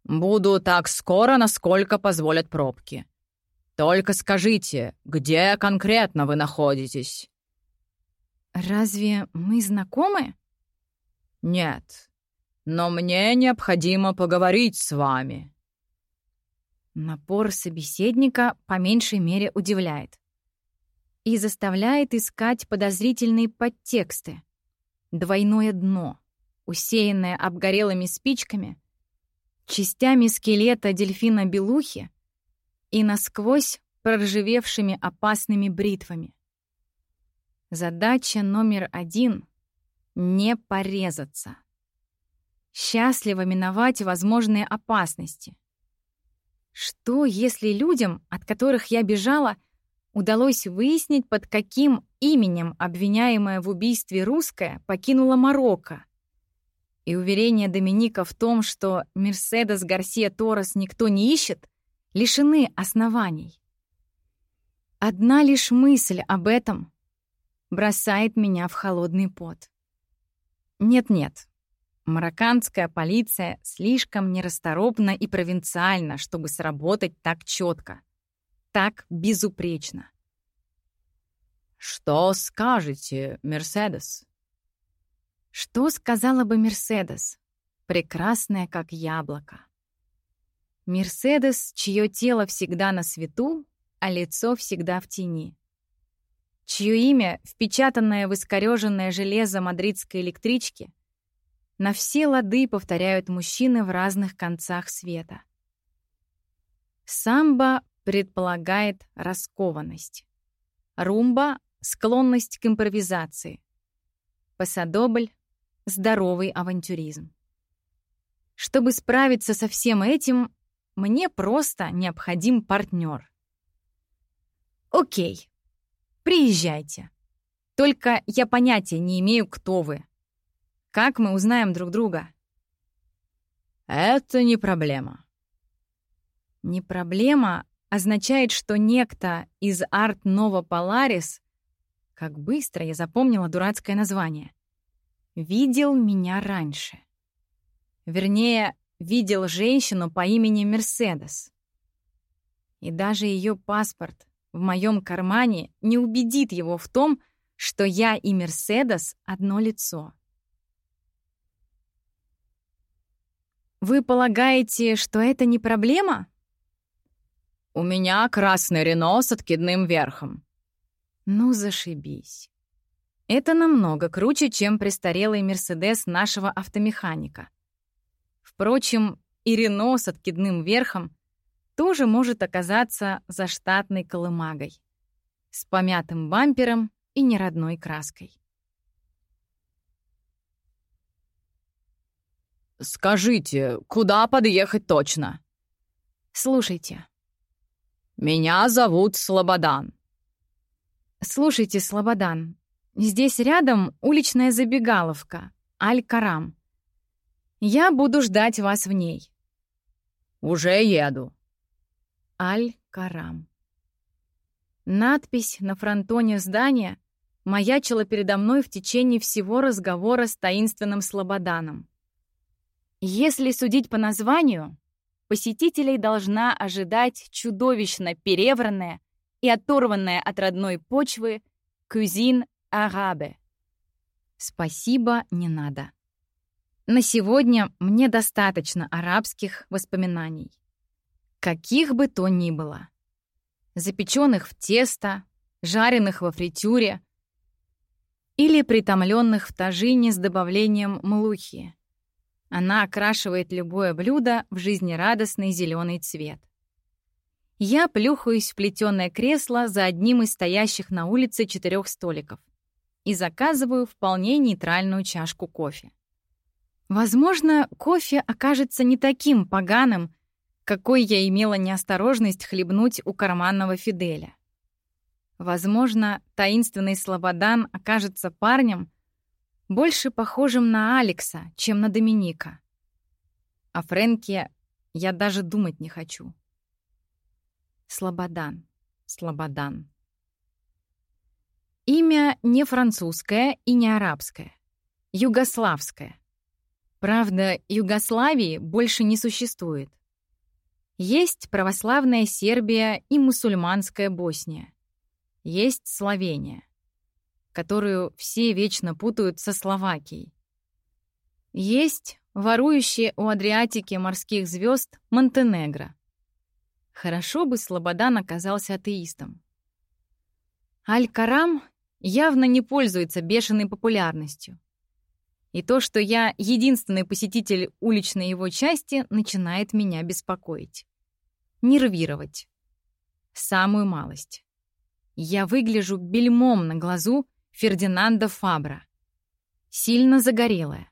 Буду так скоро, насколько позволят пробки. Только скажите, где конкретно вы находитесь? Разве мы знакомы? Нет. Но мне необходимо поговорить с вами. Напор собеседника по меньшей мере удивляет. И заставляет искать подозрительные подтексты. Двойное дно, усеянное обгорелыми спичками, частями скелета дельфина Белухи и насквозь проржевевшими опасными бритвами. Задача номер один — не порезаться. Счастливо миновать возможные опасности — что, если людям, от которых я бежала, удалось выяснить, под каким именем обвиняемая в убийстве русская покинула Марокко? И уверение Доминика в том, что Мерседес Гарсия Торрес никто не ищет, лишены оснований. Одна лишь мысль об этом бросает меня в холодный пот. Нет-нет, Марокканская полиция слишком нерасторопна и провинциальна, чтобы сработать так четко, так безупречно. «Что скажете, Мерседес?» Что сказала бы Мерседес, прекрасная как яблоко? Мерседес, чье тело всегда на свету, а лицо всегда в тени. Чье имя, впечатанное в искореженное железо мадридской электрички, на все лады повторяют мужчины в разных концах света. Самбо предполагает раскованность. Румба — склонность к импровизации. Пасадобль — здоровый авантюризм. Чтобы справиться со всем этим, мне просто необходим партнер. Окей, приезжайте. Только я понятия не имею, кто вы. Как мы узнаем друг друга? Это не проблема. Не проблема означает, что некто из Арт Нова Поларис, как быстро я запомнила дурацкое название, видел меня раньше. Вернее, видел женщину по имени Мерседес. И даже ее паспорт в моем кармане не убедит его в том, что я и Мерседес одно лицо. Вы полагаете, что это не проблема? У меня красный Рено с откидным верхом. Ну, зашибись. Это намного круче, чем престарелый Мерседес нашего автомеханика. Впрочем, и Рено с откидным верхом тоже может оказаться заштатной колымагой с помятым бампером и неродной краской. «Скажите, куда подъехать точно?» «Слушайте». «Меня зовут Слободан». «Слушайте, Слободан, здесь рядом уличная забегаловка, Аль-Карам. Я буду ждать вас в ней». «Уже еду». Аль-Карам. Надпись на фронтоне здания маячила передо мной в течение всего разговора с таинственным Слободаном. Если судить по названию, посетителей должна ожидать чудовищно перевранная и оторванная от родной почвы кузин арабе. Спасибо, не надо. На сегодня мне достаточно арабских воспоминаний. Каких бы то ни было. Запеченных в тесто, жареных во фритюре или притомленных в тажине с добавлением млухи. Она окрашивает любое блюдо в жизнерадостный зеленый цвет. Я плюхаюсь в плетеное кресло за одним из стоящих на улице четырех столиков и заказываю вполне нейтральную чашку кофе. Возможно, кофе окажется не таким поганым, какой я имела неосторожность хлебнуть у карманного Фиделя. Возможно, таинственный Слободан окажется парнем, больше похожим на Алекса, чем на Доминика. О Фрэнке я даже думать не хочу. Слободан, Слободан. Имя не французское и не арабское. Югославское. Правда, Югославии больше не существует. Есть православная Сербия и мусульманская Босния. Есть Словения которую все вечно путают со Словакией. Есть ворующие у Адриатики морских звезд Монтенегро. Хорошо бы Слободан оказался атеистом. Аль-Карам явно не пользуется бешеной популярностью. И то, что я единственный посетитель уличной его части, начинает меня беспокоить. Нервировать. Самую малость. Я выгляжу бельмом на глазу Фердинанда Фабра. Сильно загорелая,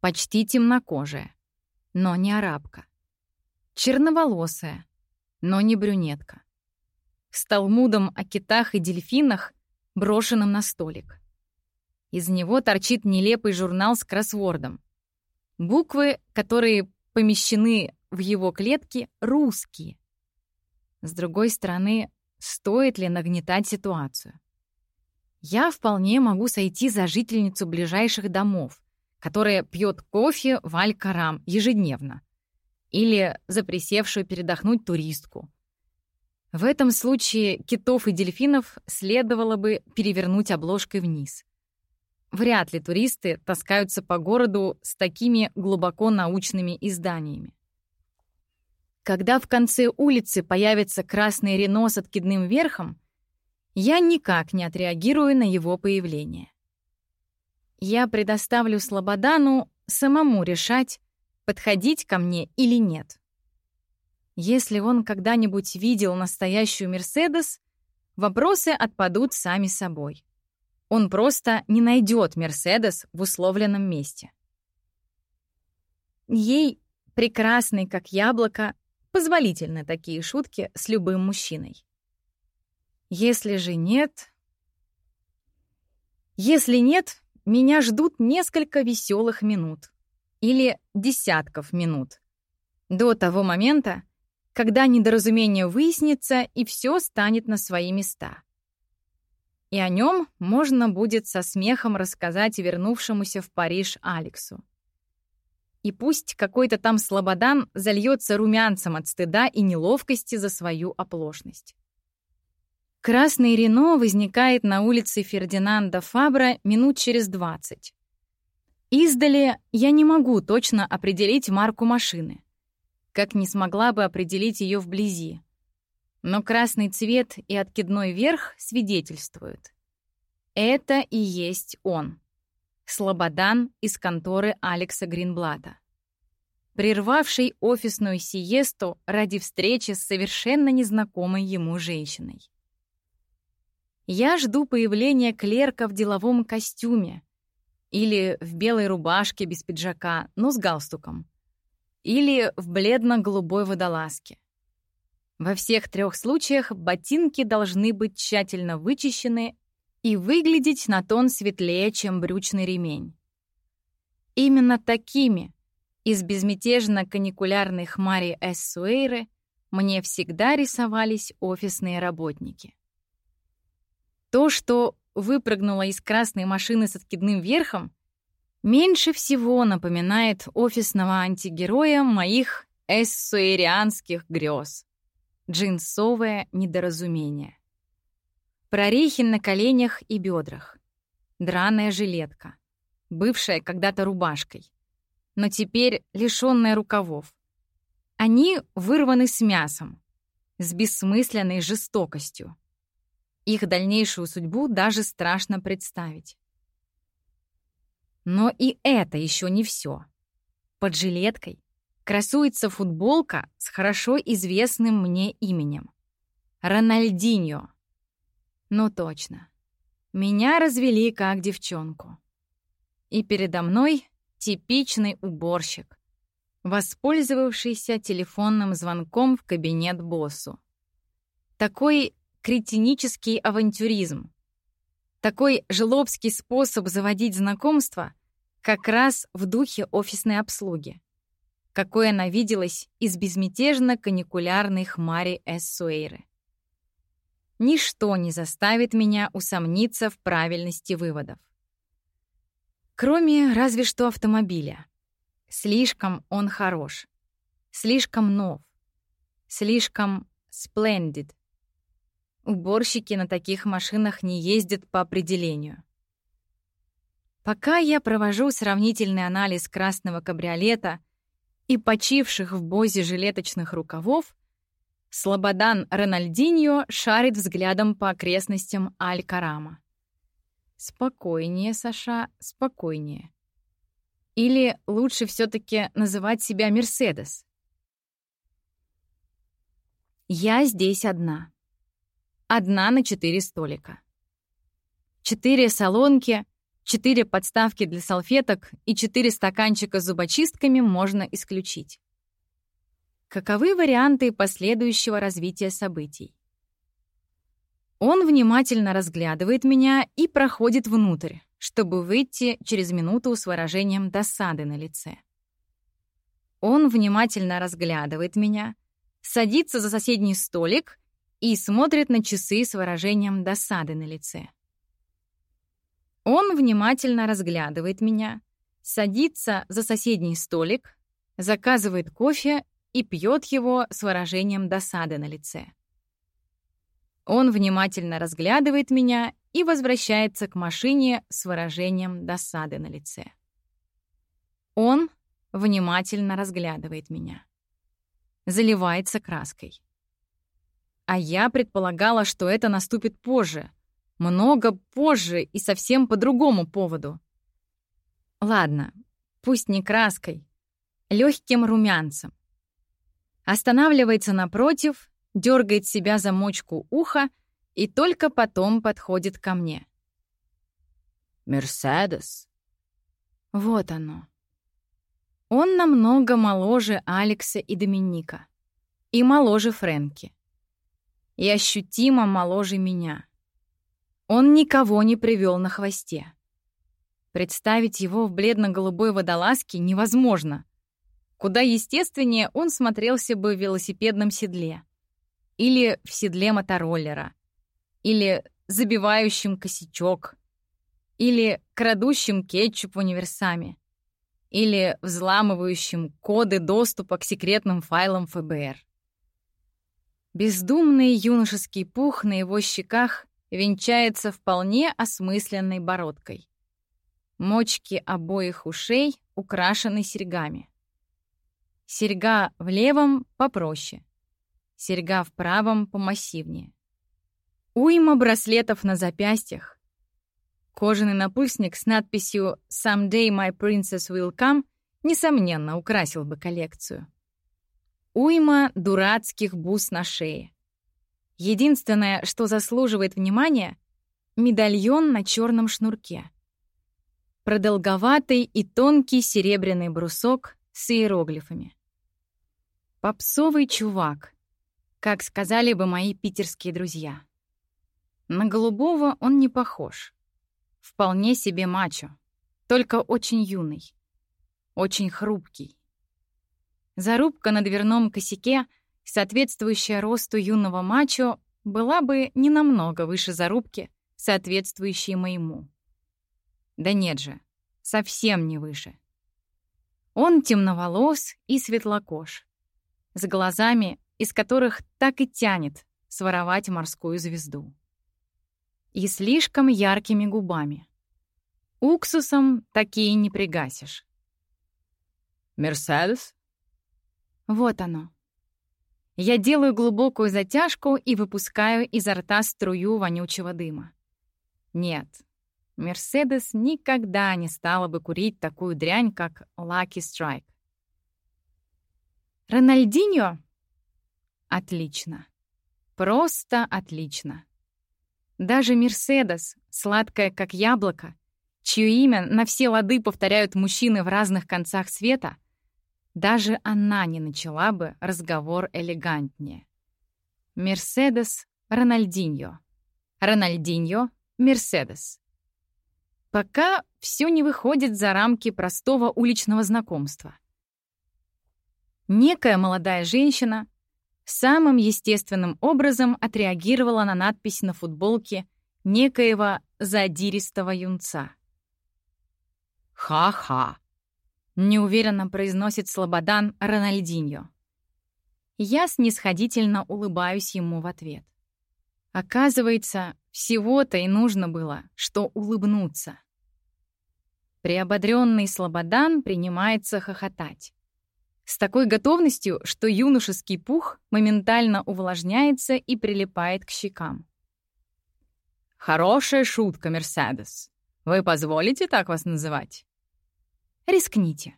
почти темнокожая, но не арабка. Черноволосая, но не брюнетка. С талмудом о китах и дельфинах, брошенным на столик. Из него торчит нелепый журнал с кроссвордом. Буквы, которые помещены в его клетки, русские. С другой стороны, стоит ли нагнетать ситуацию? Я вполне могу сойти за жительницу ближайших домов, которая пьет кофе в Аль-Карам ежедневно, или заприсевшую передохнуть туристку. В этом случае китов и дельфинов следовало бы перевернуть обложкой вниз. Вряд ли туристы таскаются по городу с такими глубоко научными изданиями. Когда в конце улицы появится красный Рено с откидным верхом, я никак не отреагирую на его появление. Я предоставлю Слободану самому решать, подходить ко мне или нет. Если он когда-нибудь видел настоящую «Мерседес», вопросы отпадут сами собой. Он просто не найдет «Мерседес» в условленном месте. Ей, прекрасной как яблоко, позволительны такие шутки с любым мужчиной. Если же нет... Если нет, меня ждут несколько веселых минут или десятков минут. До того момента, когда недоразумение выяснится и все станет на свои места. И о нем можно будет со смехом рассказать вернувшемуся в Париж Алексу. И пусть какой-то там слободан зальется румянцем от стыда и неловкости за свою оплошность. Красный Рено возникает на улице Фердинанда Фабра минут через двадцать. Издали я не могу точно определить марку машины, как не смогла бы определить ее вблизи. Но красный цвет и откидной верх свидетельствуют. Это и есть он. Слободан из конторы Алекса Гринблата, прервавший офисную сиесту ради встречи с совершенно незнакомой ему женщиной. Я жду появления клерка в деловом костюме, или в белой рубашке без пиджака, но с галстуком. Или в бледно-голубой водолазке. Во всех трех случаях ботинки должны быть тщательно вычищены и выглядеть на тон светлее, чем брючный ремень. Именно такими из безмятежно-каникулярной хмари Эссуэйры мне всегда рисовались офисные работники. То, что выпрыгнула из красной машины с откидным верхом, меньше всего напоминает офисного антигероя моих эссуэрианских грез. Джинсовое недоразумение. Прорехи на коленях и бедрах. Драная жилетка, бывшая когда-то рубашкой, но теперь лишённая рукавов. Они вырваны с мясом, с бессмысленной жестокостью. Их дальнейшую судьбу даже страшно представить. Но и это еще не все. Под жилеткой красуется футболка с хорошо известным мне именем. Рональдиньо. Ну точно. Меня развели как девчонку. И передо мной типичный уборщик, воспользовавшийся телефонным звонком в кабинет боссу. Такой кретинический авантюризм. Такой жлобский способ заводить знакомства как раз в духе офисной обслуги, какой она виделась из безмятежно-каникулярной хмари Эссуэйры. Ничто не заставит меня усомниться в правильности выводов. Кроме разве что автомобиля. Слишком он хорош. Слишком нов. Слишком splendid. Уборщики на таких машинах не ездят по определению. Пока я провожу сравнительный анализ красного кабриолета и почивших в бозе жилеточных рукавов, Слободан Рональдиньо шарит взглядом по окрестностям Аль-Карама. Спокойнее, Саша, спокойнее. Или лучше все таки называть себя Мерседес. Я здесь одна. Одна на четыре столика. Четыре салонки, четыре подставки для салфеток и четыре стаканчика с зубочистками можно исключить. Каковы варианты последующего развития событий? Он внимательно разглядывает меня и проходит внутрь, чтобы выйти через минуту с выражением досады на лице. Он внимательно разглядывает меня, садится за соседний столик и смотрит на часы с выражением досады на лице. Он внимательно разглядывает меня, садится за соседний столик, заказывает кофе и пьет его с выражением досады на лице. Он внимательно разглядывает меня и возвращается к машине с выражением досады на лице. Он внимательно разглядывает меня. Заливается краской. А я предполагала, что это наступит позже. Много позже и совсем по другому поводу. Ладно, пусть не краской, легким румянцем. Останавливается напротив, дергает себя за мочку уха и только потом подходит ко мне. «Мерседес?» Вот оно. Он намного моложе Алекса и Доминика. И моложе Фрэнки. И ощутимо моложе меня. Он никого не привел на хвосте. Представить его в бледно-голубой водолазке невозможно. Куда естественнее он смотрелся бы в велосипедном седле. Или в седле мотороллера. Или забивающим косячок. Или крадущим кетчуп в универсаме или взламывающим коды доступа к секретным файлам ФБР. Бездумный юношеский пух на его щеках венчается вполне осмысленной бородкой. Мочки обоих ушей украшены серьгами. Серьга в левом попроще, серьга в правом помассивнее. Уйма браслетов на запястьях, Кожаный напульсник с надписью «Someday my princess will come» несомненно украсил бы коллекцию. Уйма дурацких бус на шее. Единственное, что заслуживает внимания — медальон на черном шнурке. Продолговатый и тонкий серебряный брусок с иероглифами. Попсовый чувак, как сказали бы мои питерские друзья. На голубого он не похож. Вполне себе мачо, только очень юный, очень хрупкий. Зарубка на дверном косяке, соответствующая росту юного мачо, была бы не намного выше зарубки, соответствующей моему. Да нет же, совсем не выше. Он темноволос и светлокож, с глазами, из которых так и тянет своровать морскую звезду и слишком яркими губами. Уксусом такие не пригасишь. «Мерседес?» Вот оно. Я делаю глубокую затяжку и выпускаю изо рта струю вонючего дыма. Нет, Мерседес никогда не стала бы курить такую дрянь, как Lucky Strike. Рональдиньо? Отлично. Просто отлично. Даже Мерседес, сладкая как яблоко, чье имя на все лады повторяют мужчины в разных концах света, даже она не начала бы разговор элегантнее. Мерседес Рональдиньо. Рональдиньо Мерседес. Пока все не выходит за рамки простого уличного знакомства. Некая молодая женщина самым естественным образом отреагировала на надпись на футболке некоего задиристого юнца. «Ха-ха!» — неуверенно произносит Слободан Рональдиньо. Я снисходительно улыбаюсь ему в ответ. Оказывается, всего-то и нужно было, что улыбнуться. Приободрённый Слободан принимается хохотать. С такой готовностью, что юношеский пух моментально увлажняется и прилипает к щекам. «Хорошая шутка, Мерседес. Вы позволите так вас называть?» «Рискните».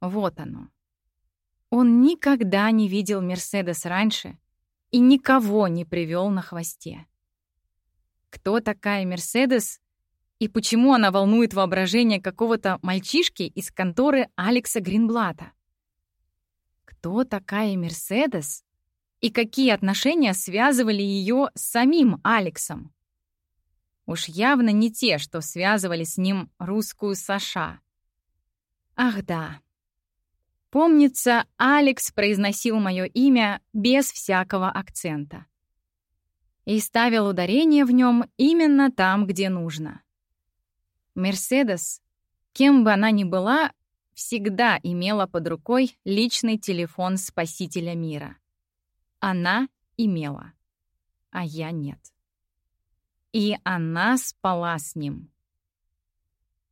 Вот оно. Он никогда не видел Мерседес раньше и никого не привел на хвосте. Кто такая Мерседес и почему она волнует воображение какого-то мальчишки из конторы Алекса Гринблата? Кто такая Мерседес? И какие отношения связывали ее с самим Алексом? Уж явно не те, что связывали с ним русскую Саша. Ах да. Помнится, Алекс произносил мое имя без всякого акцента. И ставил ударение в нем именно там, где нужно. Мерседес Кем бы она ни была, всегда имела под рукой личный телефон спасителя мира. Она имела, а я нет. И она спала с ним.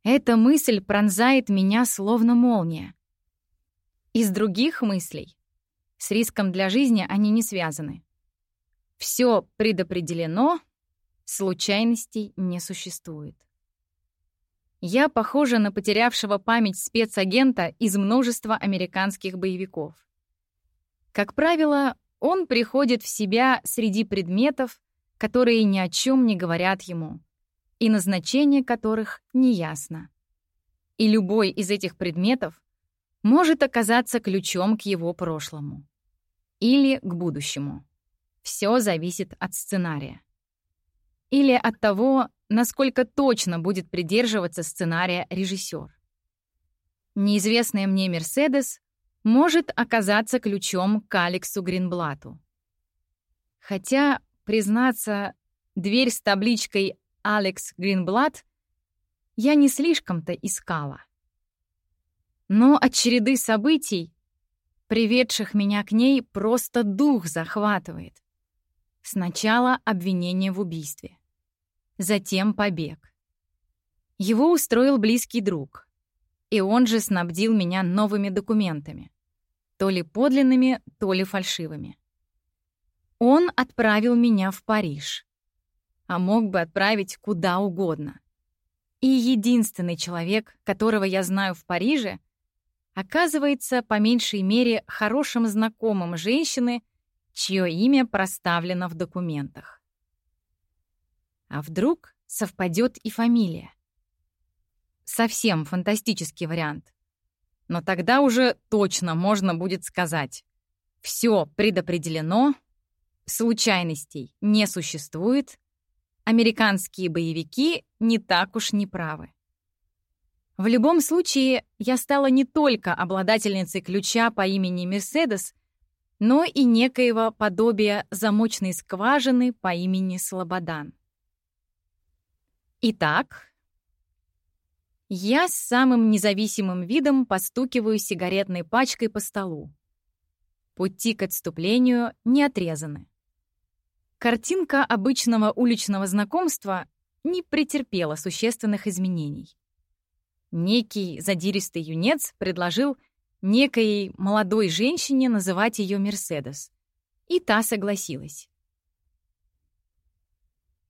Эта мысль пронзает меня словно молния. Из других мыслей с риском для жизни они не связаны. Все предопределено, случайностей не существует. Я похожа на потерявшего память спецагента из множества американских боевиков. Как правило, он приходит в себя среди предметов, которые ни о чем не говорят ему, и назначение которых неясно. И любой из этих предметов может оказаться ключом к его прошлому или к будущему. Все зависит от сценария. Или от того, насколько точно будет придерживаться сценария режиссер. Неизвестная мне «Мерседес» может оказаться ключом к Алексу Гринблату. Хотя, признаться, дверь с табличкой «Алекс Гринблат» я не слишком-то искала. Но от череды событий, приведших меня к ней, просто дух захватывает. Сначала обвинение в убийстве. Затем побег. Его устроил близкий друг. И он же снабдил меня новыми документами. То ли подлинными, то ли фальшивыми. Он отправил меня в Париж. А мог бы отправить куда угодно. И единственный человек, которого я знаю в Париже, оказывается, по меньшей мере, хорошим знакомым женщины, чье имя проставлено в документах. А вдруг совпадет и фамилия? Совсем фантастический вариант. Но тогда уже точно можно будет сказать. Все предопределено, случайностей не существует, американские боевики не так уж не правы. В любом случае, я стала не только обладательницей ключа по имени Мерседес, но и некоего подобия замочной скважины по имени Слободан. Итак, я с самым независимым видом постукиваю сигаретной пачкой по столу. Пути к отступлению не отрезаны. Картинка обычного уличного знакомства не претерпела существенных изменений. Некий задиристый юнец предложил некой молодой женщине называть ее Мерседес, и та согласилась.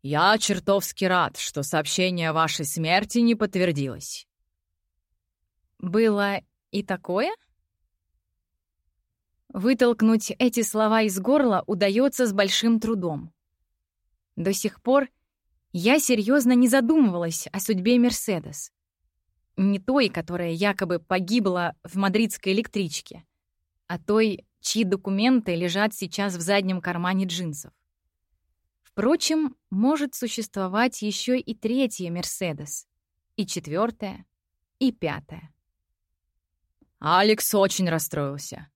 «Я чертовски рад, что сообщение о вашей смерти не подтвердилось». «Было и такое?» Вытолкнуть эти слова из горла удается с большим трудом. До сих пор я серьезно не задумывалась о судьбе Мерседес. Не той, которая якобы погибла в мадридской электричке, а той, чьи документы лежат сейчас в заднем кармане джинсов. Впрочем, может существовать еще и третья «Мерседес», и четвертая, и пятая. Алекс очень расстроился.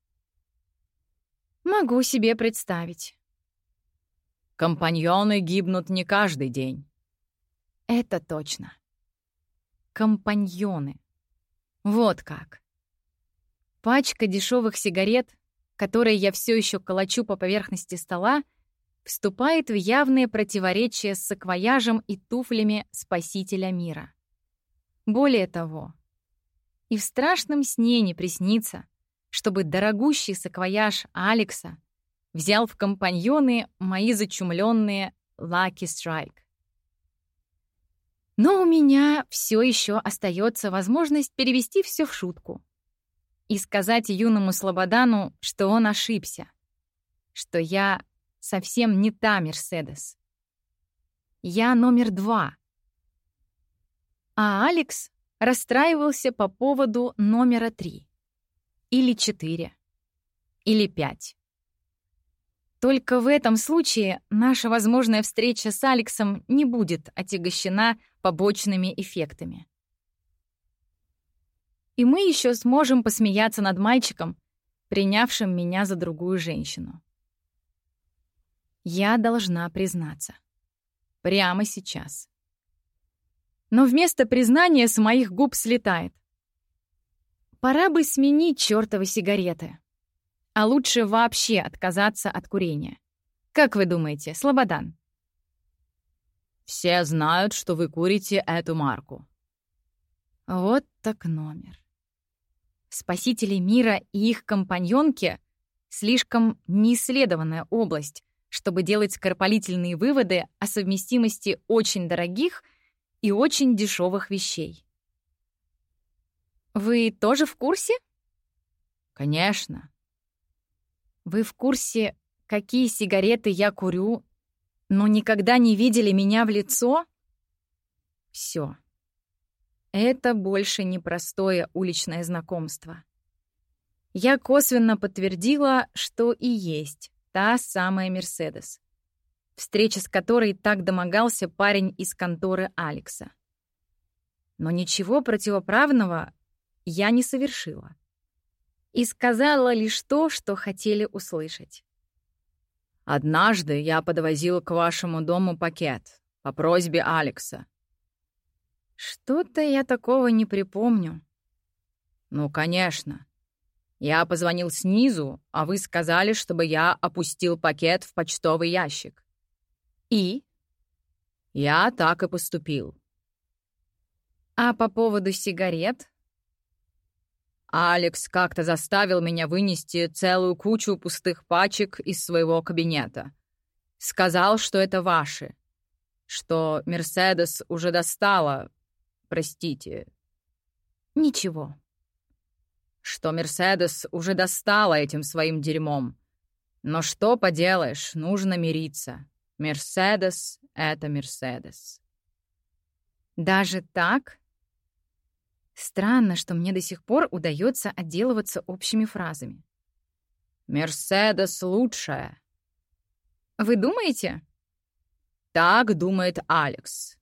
Могу себе представить. Компаньоны гибнут не каждый день. Это точно. Компаньоны. Вот как. Пачка дешевых сигарет, которые я все еще колочу по поверхности стола, вступает в явные противоречия с саквояжем и туфлями спасителя мира. Более того, и в страшном сне не приснится, чтобы дорогущий саквояж Алекса взял в компаньоны мои зачумленные Lucky Strike. Но у меня все еще остается возможность перевести все в шутку и сказать юному Слободану, что он ошибся, что я совсем не та Мерседес. Я номер два. А Алекс расстраивался по поводу номера три. Или четыре. Или пять. Только в этом случае наша возможная встреча с Алексом не будет отягощена побочными эффектами. И мы еще сможем посмеяться над мальчиком, принявшим меня за другую женщину. Я должна признаться. Прямо сейчас. Но вместо признания с моих губ слетает. Пора бы сменить чёртовы сигареты. А лучше вообще отказаться от курения. Как вы думаете, Слободан? Все знают, что вы курите эту марку. Вот так номер. Спасители мира и их компаньонки — слишком неисследованная область, чтобы делать скоропалительные выводы о совместимости очень дорогих и очень дешевых вещей. Вы тоже в курсе? Конечно. Вы в курсе, какие сигареты я курю, но никогда не видели меня в лицо? Все. Это больше не простое уличное знакомство. Я косвенно подтвердила, что и есть та самая Мерседес, встреча с которой так домогался парень из конторы Алекса. Но ничего противоправного я не совершила. И сказала лишь то, что хотели услышать. «Однажды я подвозил к вашему дому пакет по просьбе Алекса». «Что-то я такого не припомню». «Ну, конечно. Я позвонил снизу, а вы сказали, чтобы я опустил пакет в почтовый ящик». «И?» «Я так и поступил». «А по поводу сигарет?» Алекс как-то заставил меня вынести целую кучу пустых пачек из своего кабинета. Сказал, что это ваши. Что Мерседес уже достала... Простите. Ничего. Что Мерседес уже достала этим своим дерьмом. Но что поделаешь, нужно мириться. Мерседес — это Мерседес. Даже так? Странно, что мне до сих пор удается отделываться общими фразами. «Мерседес лучшая». «Вы думаете?» «Так думает Алекс.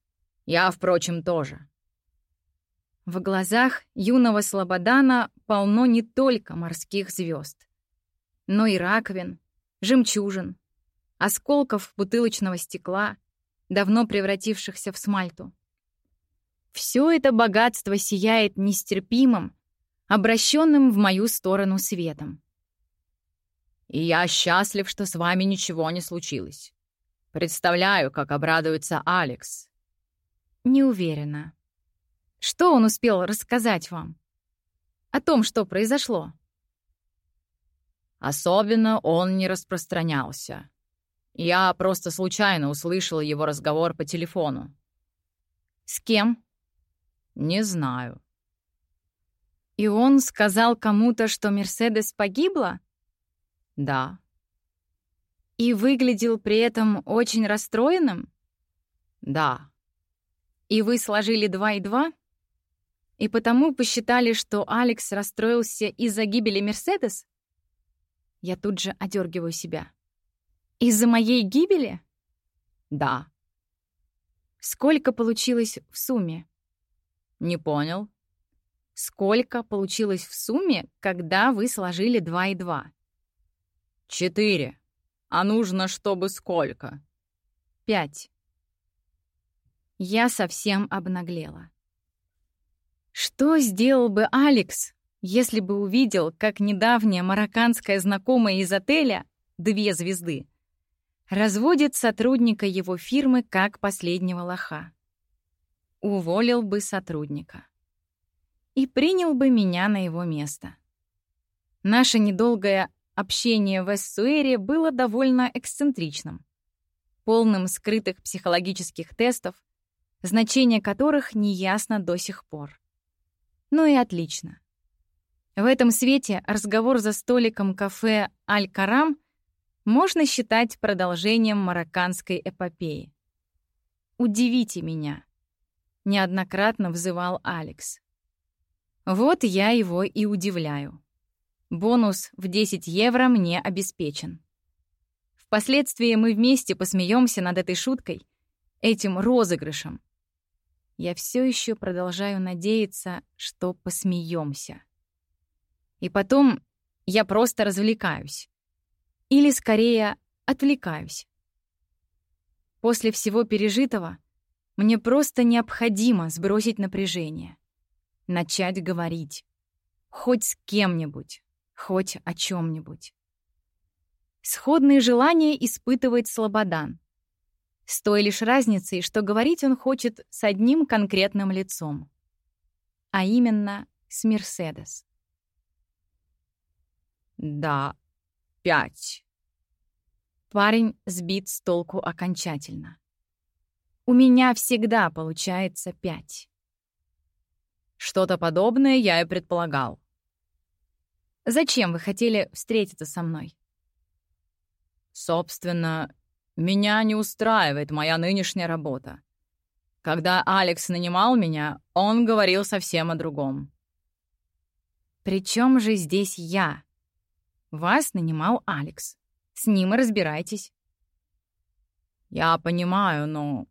Я, впрочем, тоже». В глазах юного Слободана полно не только морских звезд, но и раковин, жемчужин, осколков бутылочного стекла, давно превратившихся в смальту. Все это богатство сияет нестерпимым, обращенным в мою сторону светом. И я счастлив, что с вами ничего не случилось. Представляю, как обрадуется Алекс. Не уверена. Что он успел рассказать вам? О том, что произошло? Особенно он не распространялся. Я просто случайно услышал его разговор по телефону. С кем? Не знаю. И он сказал кому-то, что Мерседес погибла? Да. И выглядел при этом очень расстроенным? Да. И вы сложили два и два? И потому посчитали, что Алекс расстроился из-за гибели Мерседес? Я тут же одергиваю себя. Из-за моей гибели? Да. Сколько получилось в сумме? Не понял. Сколько получилось в сумме, когда вы сложили 2 и 2? Четыре. А нужно, чтобы сколько? Пять. Я совсем обнаглела. Что сделал бы Алекс, если бы увидел, как недавняя марокканская знакомая из отеля «Две звезды» разводит сотрудника его фирмы как последнего лоха? Уволил бы сотрудника и принял бы меня на его место. Наше недолгое общение в Эссуэре было довольно эксцентричным, полным скрытых психологических тестов, значение которых неясно до сих пор. Ну и отлично. В этом свете разговор за столиком кафе «Аль-Карам» можно считать продолжением марокканской эпопеи. «Удивите меня», неоднократно взывал Алекс. Вот я его и удивляю. Бонус в 10 евро мне обеспечен. Впоследствии мы вместе посмеемся над этой шуткой, этим розыгрышем. Я все еще продолжаю надеяться, что посмеемся. И потом я просто развлекаюсь. Или, скорее, отвлекаюсь. После всего пережитого Мне просто необходимо сбросить напряжение. Начать говорить. Хоть с кем-нибудь, хоть о чем-нибудь. Сходные желания испытывает Слободан. С той лишь разницей, что говорить он хочет с одним конкретным лицом. А именно с Мерседес. «Да, пять». Парень сбит с толку окончательно. У меня всегда получается пять. Что-то подобное я и предполагал. Зачем вы хотели встретиться со мной? Собственно, меня не устраивает моя нынешняя работа. Когда Алекс нанимал меня, он говорил совсем о другом. «При чем же здесь я? Вас нанимал Алекс. С ним и разбирайтесь». «Я понимаю, но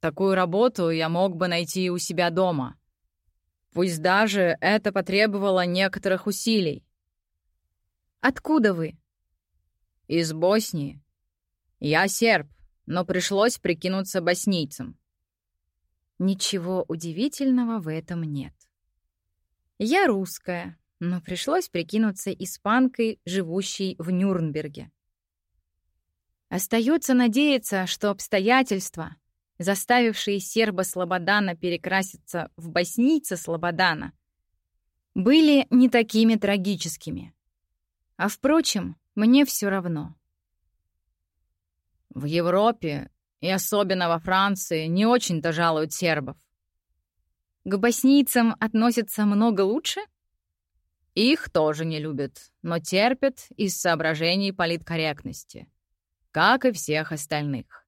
такую работу я мог бы найти у себя дома. Пусть даже это потребовало некоторых усилий. Откуда вы? Из Боснии. Я серб, но пришлось прикинуться боснийцем. Ничего удивительного в этом нет. Я русская, но пришлось прикинуться испанкой, живущей в Нюрнберге. Остается надеяться, что обстоятельства, заставившие серба Слободана перекраситься в боснийца Слободана, были не такими трагическими. А впрочем, мне все равно. В Европе, и особенно во Франции, не очень-то жалуют сербов. К боснийцам относятся много лучше? Их тоже не любят, но терпят из соображений политкорректности, как и всех остальных.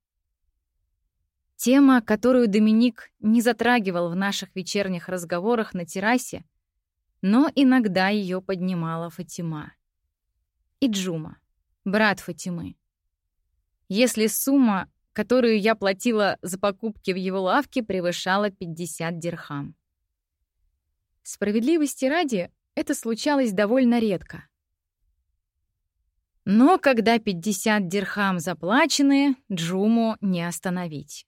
Тема, которую Доминик не затрагивал в наших вечерних разговорах на террасе, но иногда ее поднимала Фатима. И Джума, брат Фатимы. Если сумма, которую я платила за покупки в его лавке, превышала 50 дирхам. Справедливости ради, это случалось довольно редко. Но когда 50 дирхам заплачены, Джуму не остановить.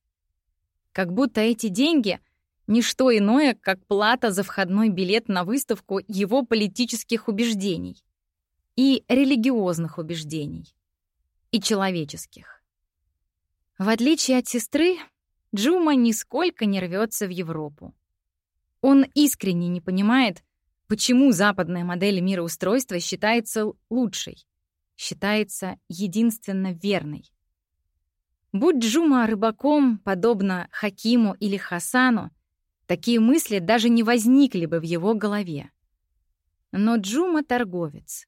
Как будто эти деньги — ничто иное, как плата за входной билет на выставку его политических убеждений и религиозных убеждений, и человеческих. В отличие от сестры, Джума нисколько не рвется в Европу. Он искренне не понимает, почему западная модель мироустройства считается лучшей, считается единственно верной. Будь Джума рыбаком, подобно Хакиму или Хасану, такие мысли даже не возникли бы в его голове. Но Джума — торговец.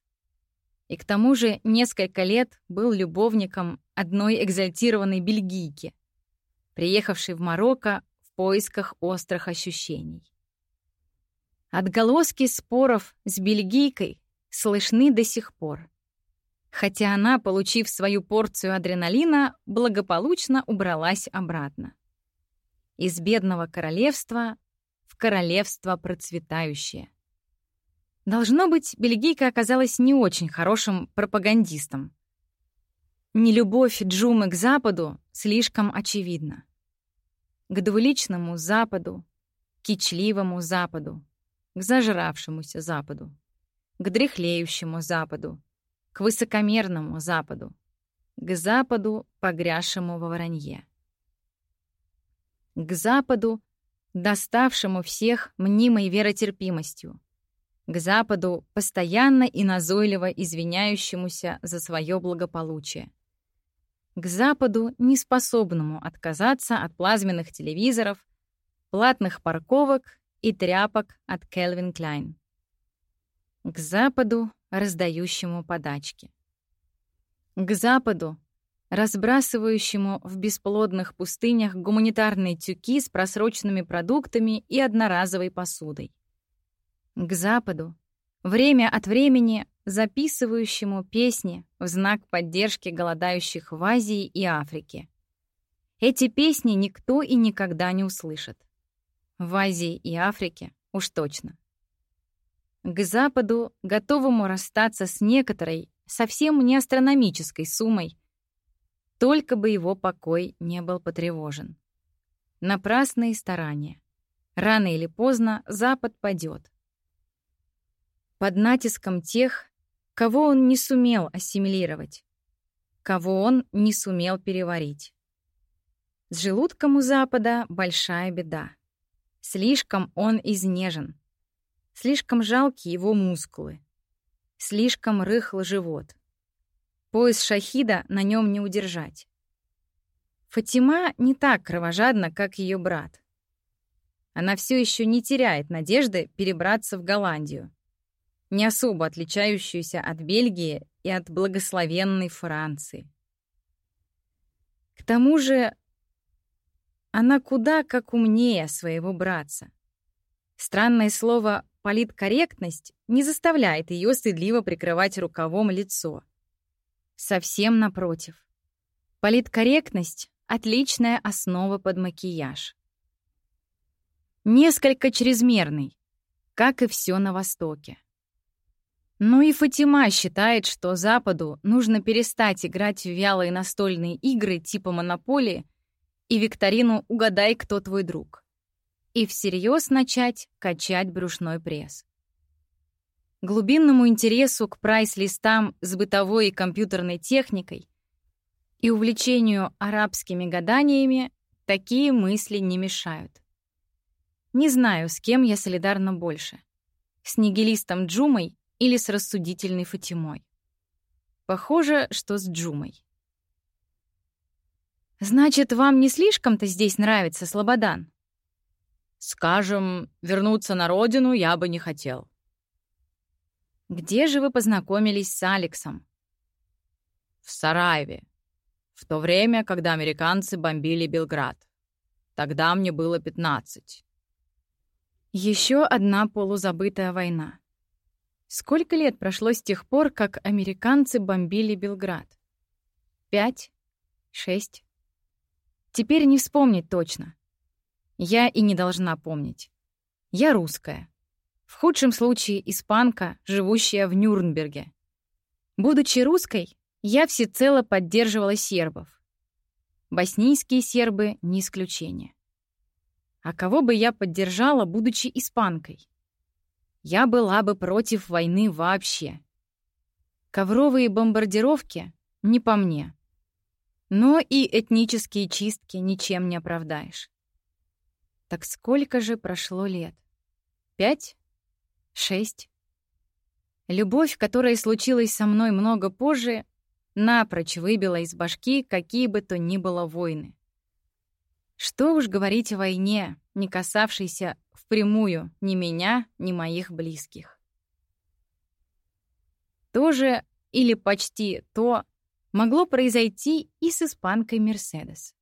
И к тому же несколько лет был любовником одной экзальтированной бельгийки, приехавшей в Марокко в поисках острых ощущений. Отголоски споров с бельгийкой слышны до сих пор хотя она, получив свою порцию адреналина, благополучно убралась обратно. Из бедного королевства в королевство процветающее. Должно быть, бельгийка оказалась не очень хорошим пропагандистом. Нелюбовь Джумы к Западу слишком очевидна. К двуличному Западу, кичливому Западу, к зажравшемуся Западу, к дряхлеющему Западу, к высокомерному Западу, к Западу, погрязшему во вранье. К Западу, доставшему всех мнимой веротерпимостью, к Западу, постоянно и назойливо извиняющемуся за свое благополучие, к Западу, неспособному отказаться от плазменных телевизоров, платных парковок и тряпок от Келвин Клайн. К Западу, раздающему подачки. К западу, разбрасывающему в бесплодных пустынях гуманитарные тюки с просроченными продуктами и одноразовой посудой. К западу, время от времени записывающему песни в знак поддержки голодающих в Азии и Африке. Эти песни никто и никогда не услышит. В Азии и Африке уж точно к Западу, готовому расстаться с некоторой, совсем не астрономической суммой, только бы его покой не был потревожен. Напрасные старания. Рано или поздно Запад падет. Под натиском тех, кого он не сумел ассимилировать, кого он не сумел переварить. С желудком у Запада большая беда. Слишком он изнежен. Слишком жалки его мускулы. Слишком рыхл живот. Пояс шахида на нем не удержать. Фатима не так кровожадна, как ее брат. Она все еще не теряет надежды перебраться в Голландию, не особо отличающуюся от Бельгии и от благословенной Франции. К тому же она куда как умнее своего братца. Странное слово «политкорректность» не заставляет ее стыдливо прикрывать рукавом лицо. Совсем напротив. Политкорректность Отличная основа под макияж. Несколько чрезмерный, как и все на Востоке. Но и Фатима считает, что Западу нужно перестать играть в вялые настольные игры типа «Монополии» и викторину «Угадай, кто твой друг» и всерьез начать качать брюшной пресс. Глубинному интересу к прайс-листам с бытовой и компьютерной техникой и увлечению арабскими гаданиями такие мысли не мешают. Не знаю, с кем я солидарна больше. С нигилистом Джумой или с рассудительной Фатимой. Похоже, что с Джумой. «Значит, вам не слишком-то здесь нравится, Слободан?» «Скажем, вернуться на родину я бы не хотел». «Где же вы познакомились с Алексом?» «В Сараеве. В то время, когда американцы бомбили Белград. Тогда мне было 15. Еще одна полузабытая война. Сколько лет прошло с тех пор, как американцы бомбили Белград? Пять? Шесть? Теперь не вспомнить точно. Я и не должна помнить. Я русская. В худшем случае испанка, живущая в Нюрнберге. Будучи русской, я всецело поддерживала сербов. Боснийские сербы — не исключение. А кого бы я поддержала, будучи испанкой? Я была бы против войны вообще. Ковровые бомбардировки — не по мне. Но и этнические чистки ничем не оправдаешь. Так сколько же прошло лет? Пять? Шесть? Любовь, которая случилась со мной много позже, напрочь выбила из башки какие бы то ни было войны. Что уж говорить о войне, не касавшейся впрямую ни меня, ни моих близких. То же, или почти то, могло произойти и с испанкой Мерседес.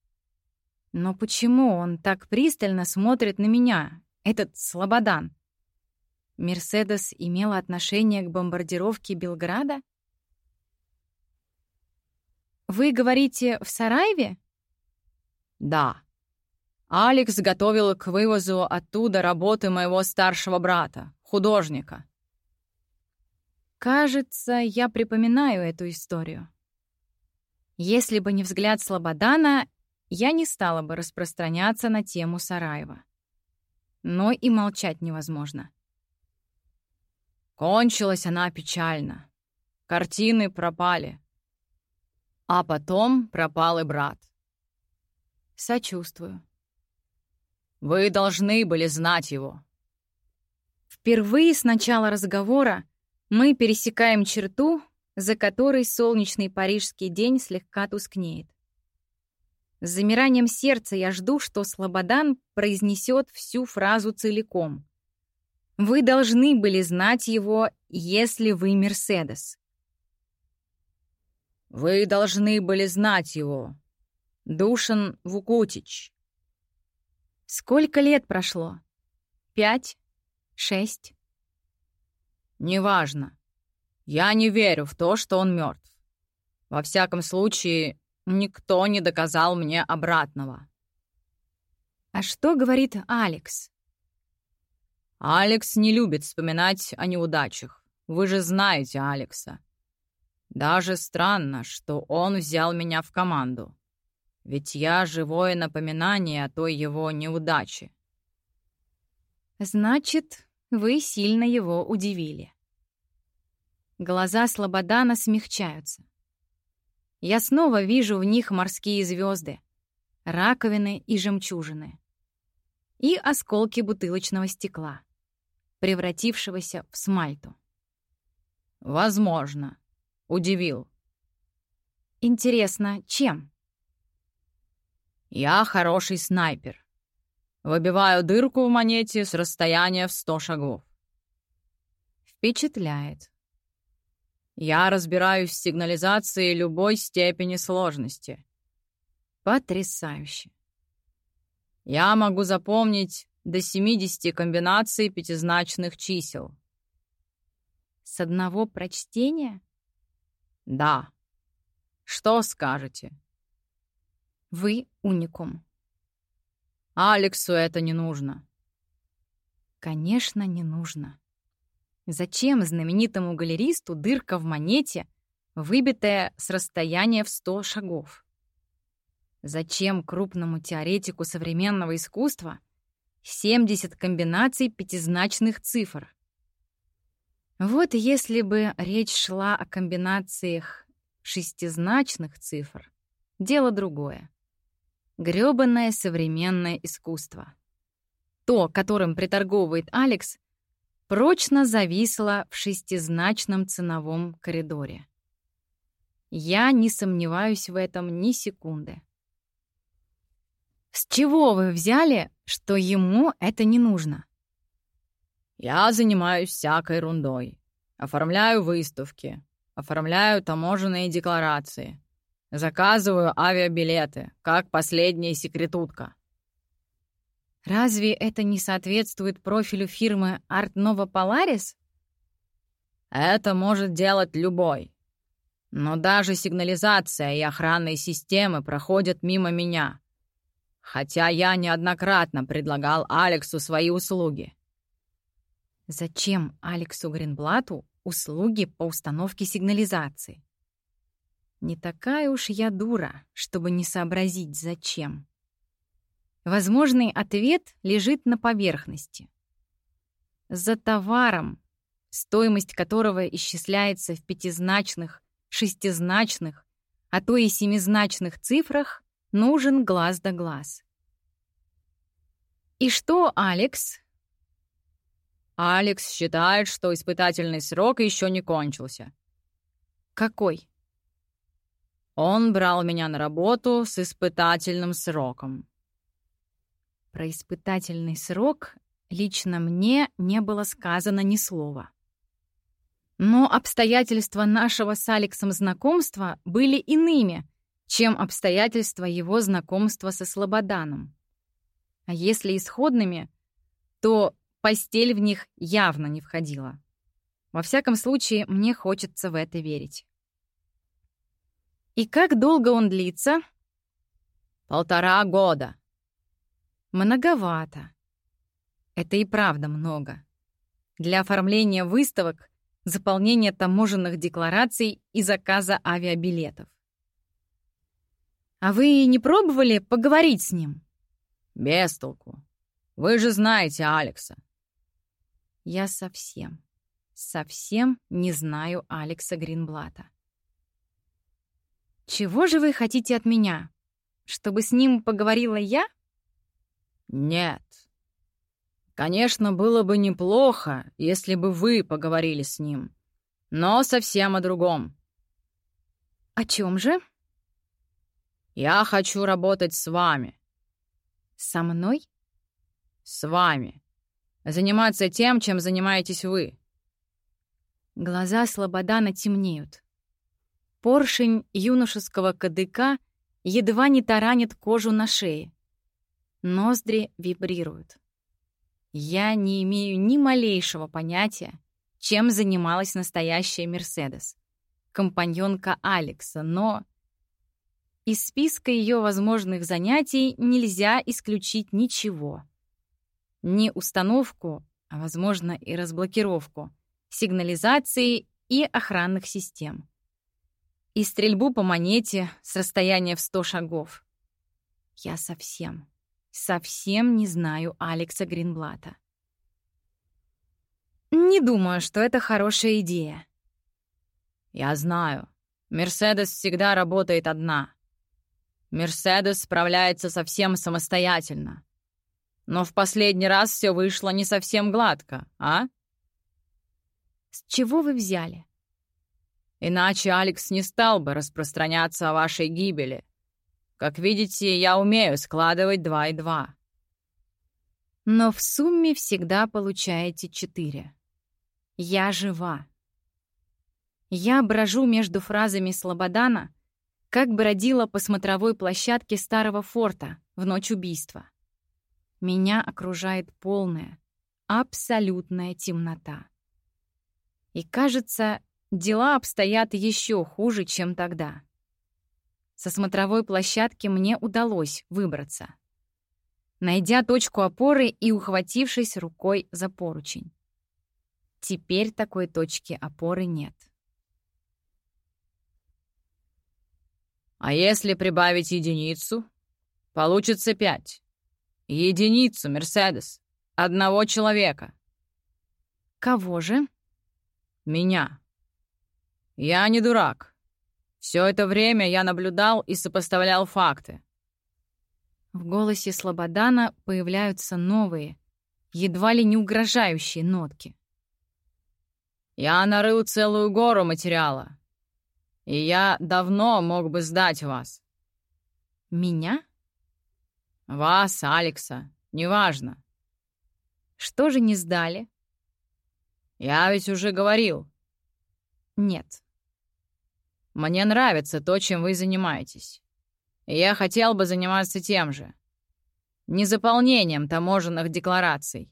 Но почему он так пристально смотрит на меня, этот слободан? Мерседес имела отношение к бомбардировке Белграда? Вы говорите, в Сараеве? Да. Алекс готовил к вывозу оттуда работы моего старшего брата, художника. Кажется, я припоминаю эту историю. Если бы не взгляд Слободана, я не стала бы распространяться на тему Сараева. Но и молчать невозможно. Кончилась она печально. Картины пропали. А потом пропал и брат. Сочувствую. Вы должны были знать его. Впервые с начала разговора мы пересекаем черту, за которой солнечный парижский день слегка тускнеет. С замиранием сердца я жду, что Слободан произнесет всю фразу целиком. Вы должны были знать его, если вы Мерседес. Вы должны были знать его. Душан Вукутич. Сколько лет прошло? Пять? Шесть? Неважно. Я не верю в то, что он мертв. Во всяком случае, никто не доказал мне обратного. А что говорит Алекс? Алекс не любит вспоминать о неудачах. Вы же знаете Алекса. Даже странно, что он взял меня в команду. Ведь я живое напоминание о той его неудаче. Значит, вы сильно его удивили. Глаза Слободана смягчаются. Я снова вижу в них морские звезды, раковины и жемчужины. И осколки бутылочного стекла, превратившегося в смальту. Возможно. Удивил. Интересно, чем? Я хороший снайпер. Выбиваю дырку в монете с расстояния в сто шагов. Впечатляет. Я разбираюсь в сигнализации любой степени сложности. Потрясающе. Я могу запомнить до 70 комбинаций пятизначных чисел. С одного прочтения? Да. Что скажете? Вы уникум. Алексу это не нужно. Конечно, не нужно. Зачем знаменитому галеристу дырка в монете, выбитая с расстояния в 100 шагов? Зачем крупному теоретику современного искусства 70 комбинаций пятизначных цифр? Вот если бы речь шла о комбинациях шестизначных цифр, дело другое. Грёбанное современное искусство. То, которым приторговывает Алекс, прочно зависла в шестизначном ценовом коридоре. Я не сомневаюсь в этом ни секунды. С чего вы взяли, что ему это не нужно? Я занимаюсь всякой ерундой. Оформляю выставки, оформляю таможенные декларации, заказываю авиабилеты, как последняя секретутка. Разве это не соответствует профилю фирмы Art Nova Polaris? Это может делать любой. Но даже сигнализация и охранные системы проходят мимо меня. Хотя я неоднократно предлагал Алексу свои услуги. Зачем Алексу Гринблату услуги по установке сигнализации? Не такая уж я дура, чтобы не сообразить, зачем. Возможный ответ лежит на поверхности. За товаром, стоимость которого исчисляется в пятизначных, шестизначных, а то и семизначных цифрах, нужен глаз да глаз. И что, Алекс? Алекс считает, что испытательный срок еще не кончился. Какой? Он брал меня на работу с испытательным сроком. Про испытательный срок лично мне не было сказано ни слова. Но обстоятельства нашего с Алексом знакомства были иными, чем обстоятельства его знакомства со Слободаном. А если исходными, то постель в них явно не входила. Во всяком случае, мне хочется в это верить. И как долго он длится? Полтора года. Многовато. Это и правда много. Для оформления выставок, заполнения таможенных деклараций и заказа авиабилетов. А вы не пробовали поговорить с ним? Без толку. Вы же знаете Алекса. Я совсем, совсем не знаю Алекса Гринблата. Чего же вы хотите от меня? Чтобы с ним поговорила я? «Нет. Конечно, было бы неплохо, если бы вы поговорили с ним. Но совсем о другом». «О чем же?» «Я хочу работать с вами». «Со мной?» «С вами. Заниматься тем, чем занимаетесь вы». Глаза Слободана темнеют. Поршень юношеского кадыка едва не таранит кожу на шее. Ноздри вибрируют. Я не имею ни малейшего понятия, чем занималась настоящая Мерседес, компаньонка Алекса, но из списка ее возможных занятий нельзя исключить ничего. Ни установку, а, возможно, и разблокировку, сигнализации и охранных систем. И стрельбу по монете с расстояния в 100 шагов. Я совсем, совсем не знаю Алекса Гринблата. Не думаю, что это хорошая идея. Я знаю. Мерседес всегда работает одна. Мерседес справляется совсем самостоятельно. Но в последний раз все вышло не совсем гладко, а? С чего вы взяли? Иначе Алекс не стал бы распространяться о вашей гибели. Как видите, я умею складывать два и два. Но в сумме всегда получаете четыре. Я жива. Я брожу между фразами Слободана, как бродила по смотровой площадке старого форта в ночь убийства. Меня окружает полная, абсолютная темнота. И кажется, дела обстоят еще хуже, чем тогда. Со смотровой площадки мне удалось выбраться, найдя точку опоры и ухватившись рукой за поручень. Теперь такой точки опоры нет. А если прибавить единицу, получится пять. Единицу, Мерседес. Одного человека. Кого же? Меня. Я не дурак. Все это время я наблюдал и сопоставлял факты. В голосе Слободана появляются новые, едва ли не угрожающие нотки. Я нарыл целую гору материала, и я давно мог бы сдать вас. Меня? Вас, Алекса, неважно. Что же не сдали? Я ведь уже говорил. Нет. Мне нравится то, чем вы занимаетесь. И я хотел бы заниматься тем же. Не заполнением таможенных деклараций,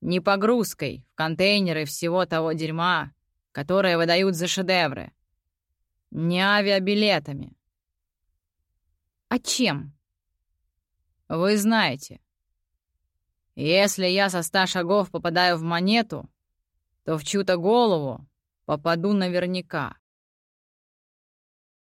не погрузкой в контейнеры всего того дерьма, которое выдают за шедевры, не авиабилетами. А чем? Вы знаете. Если я со ста шагов попадаю в монету, то в чью-то голову попаду наверняка.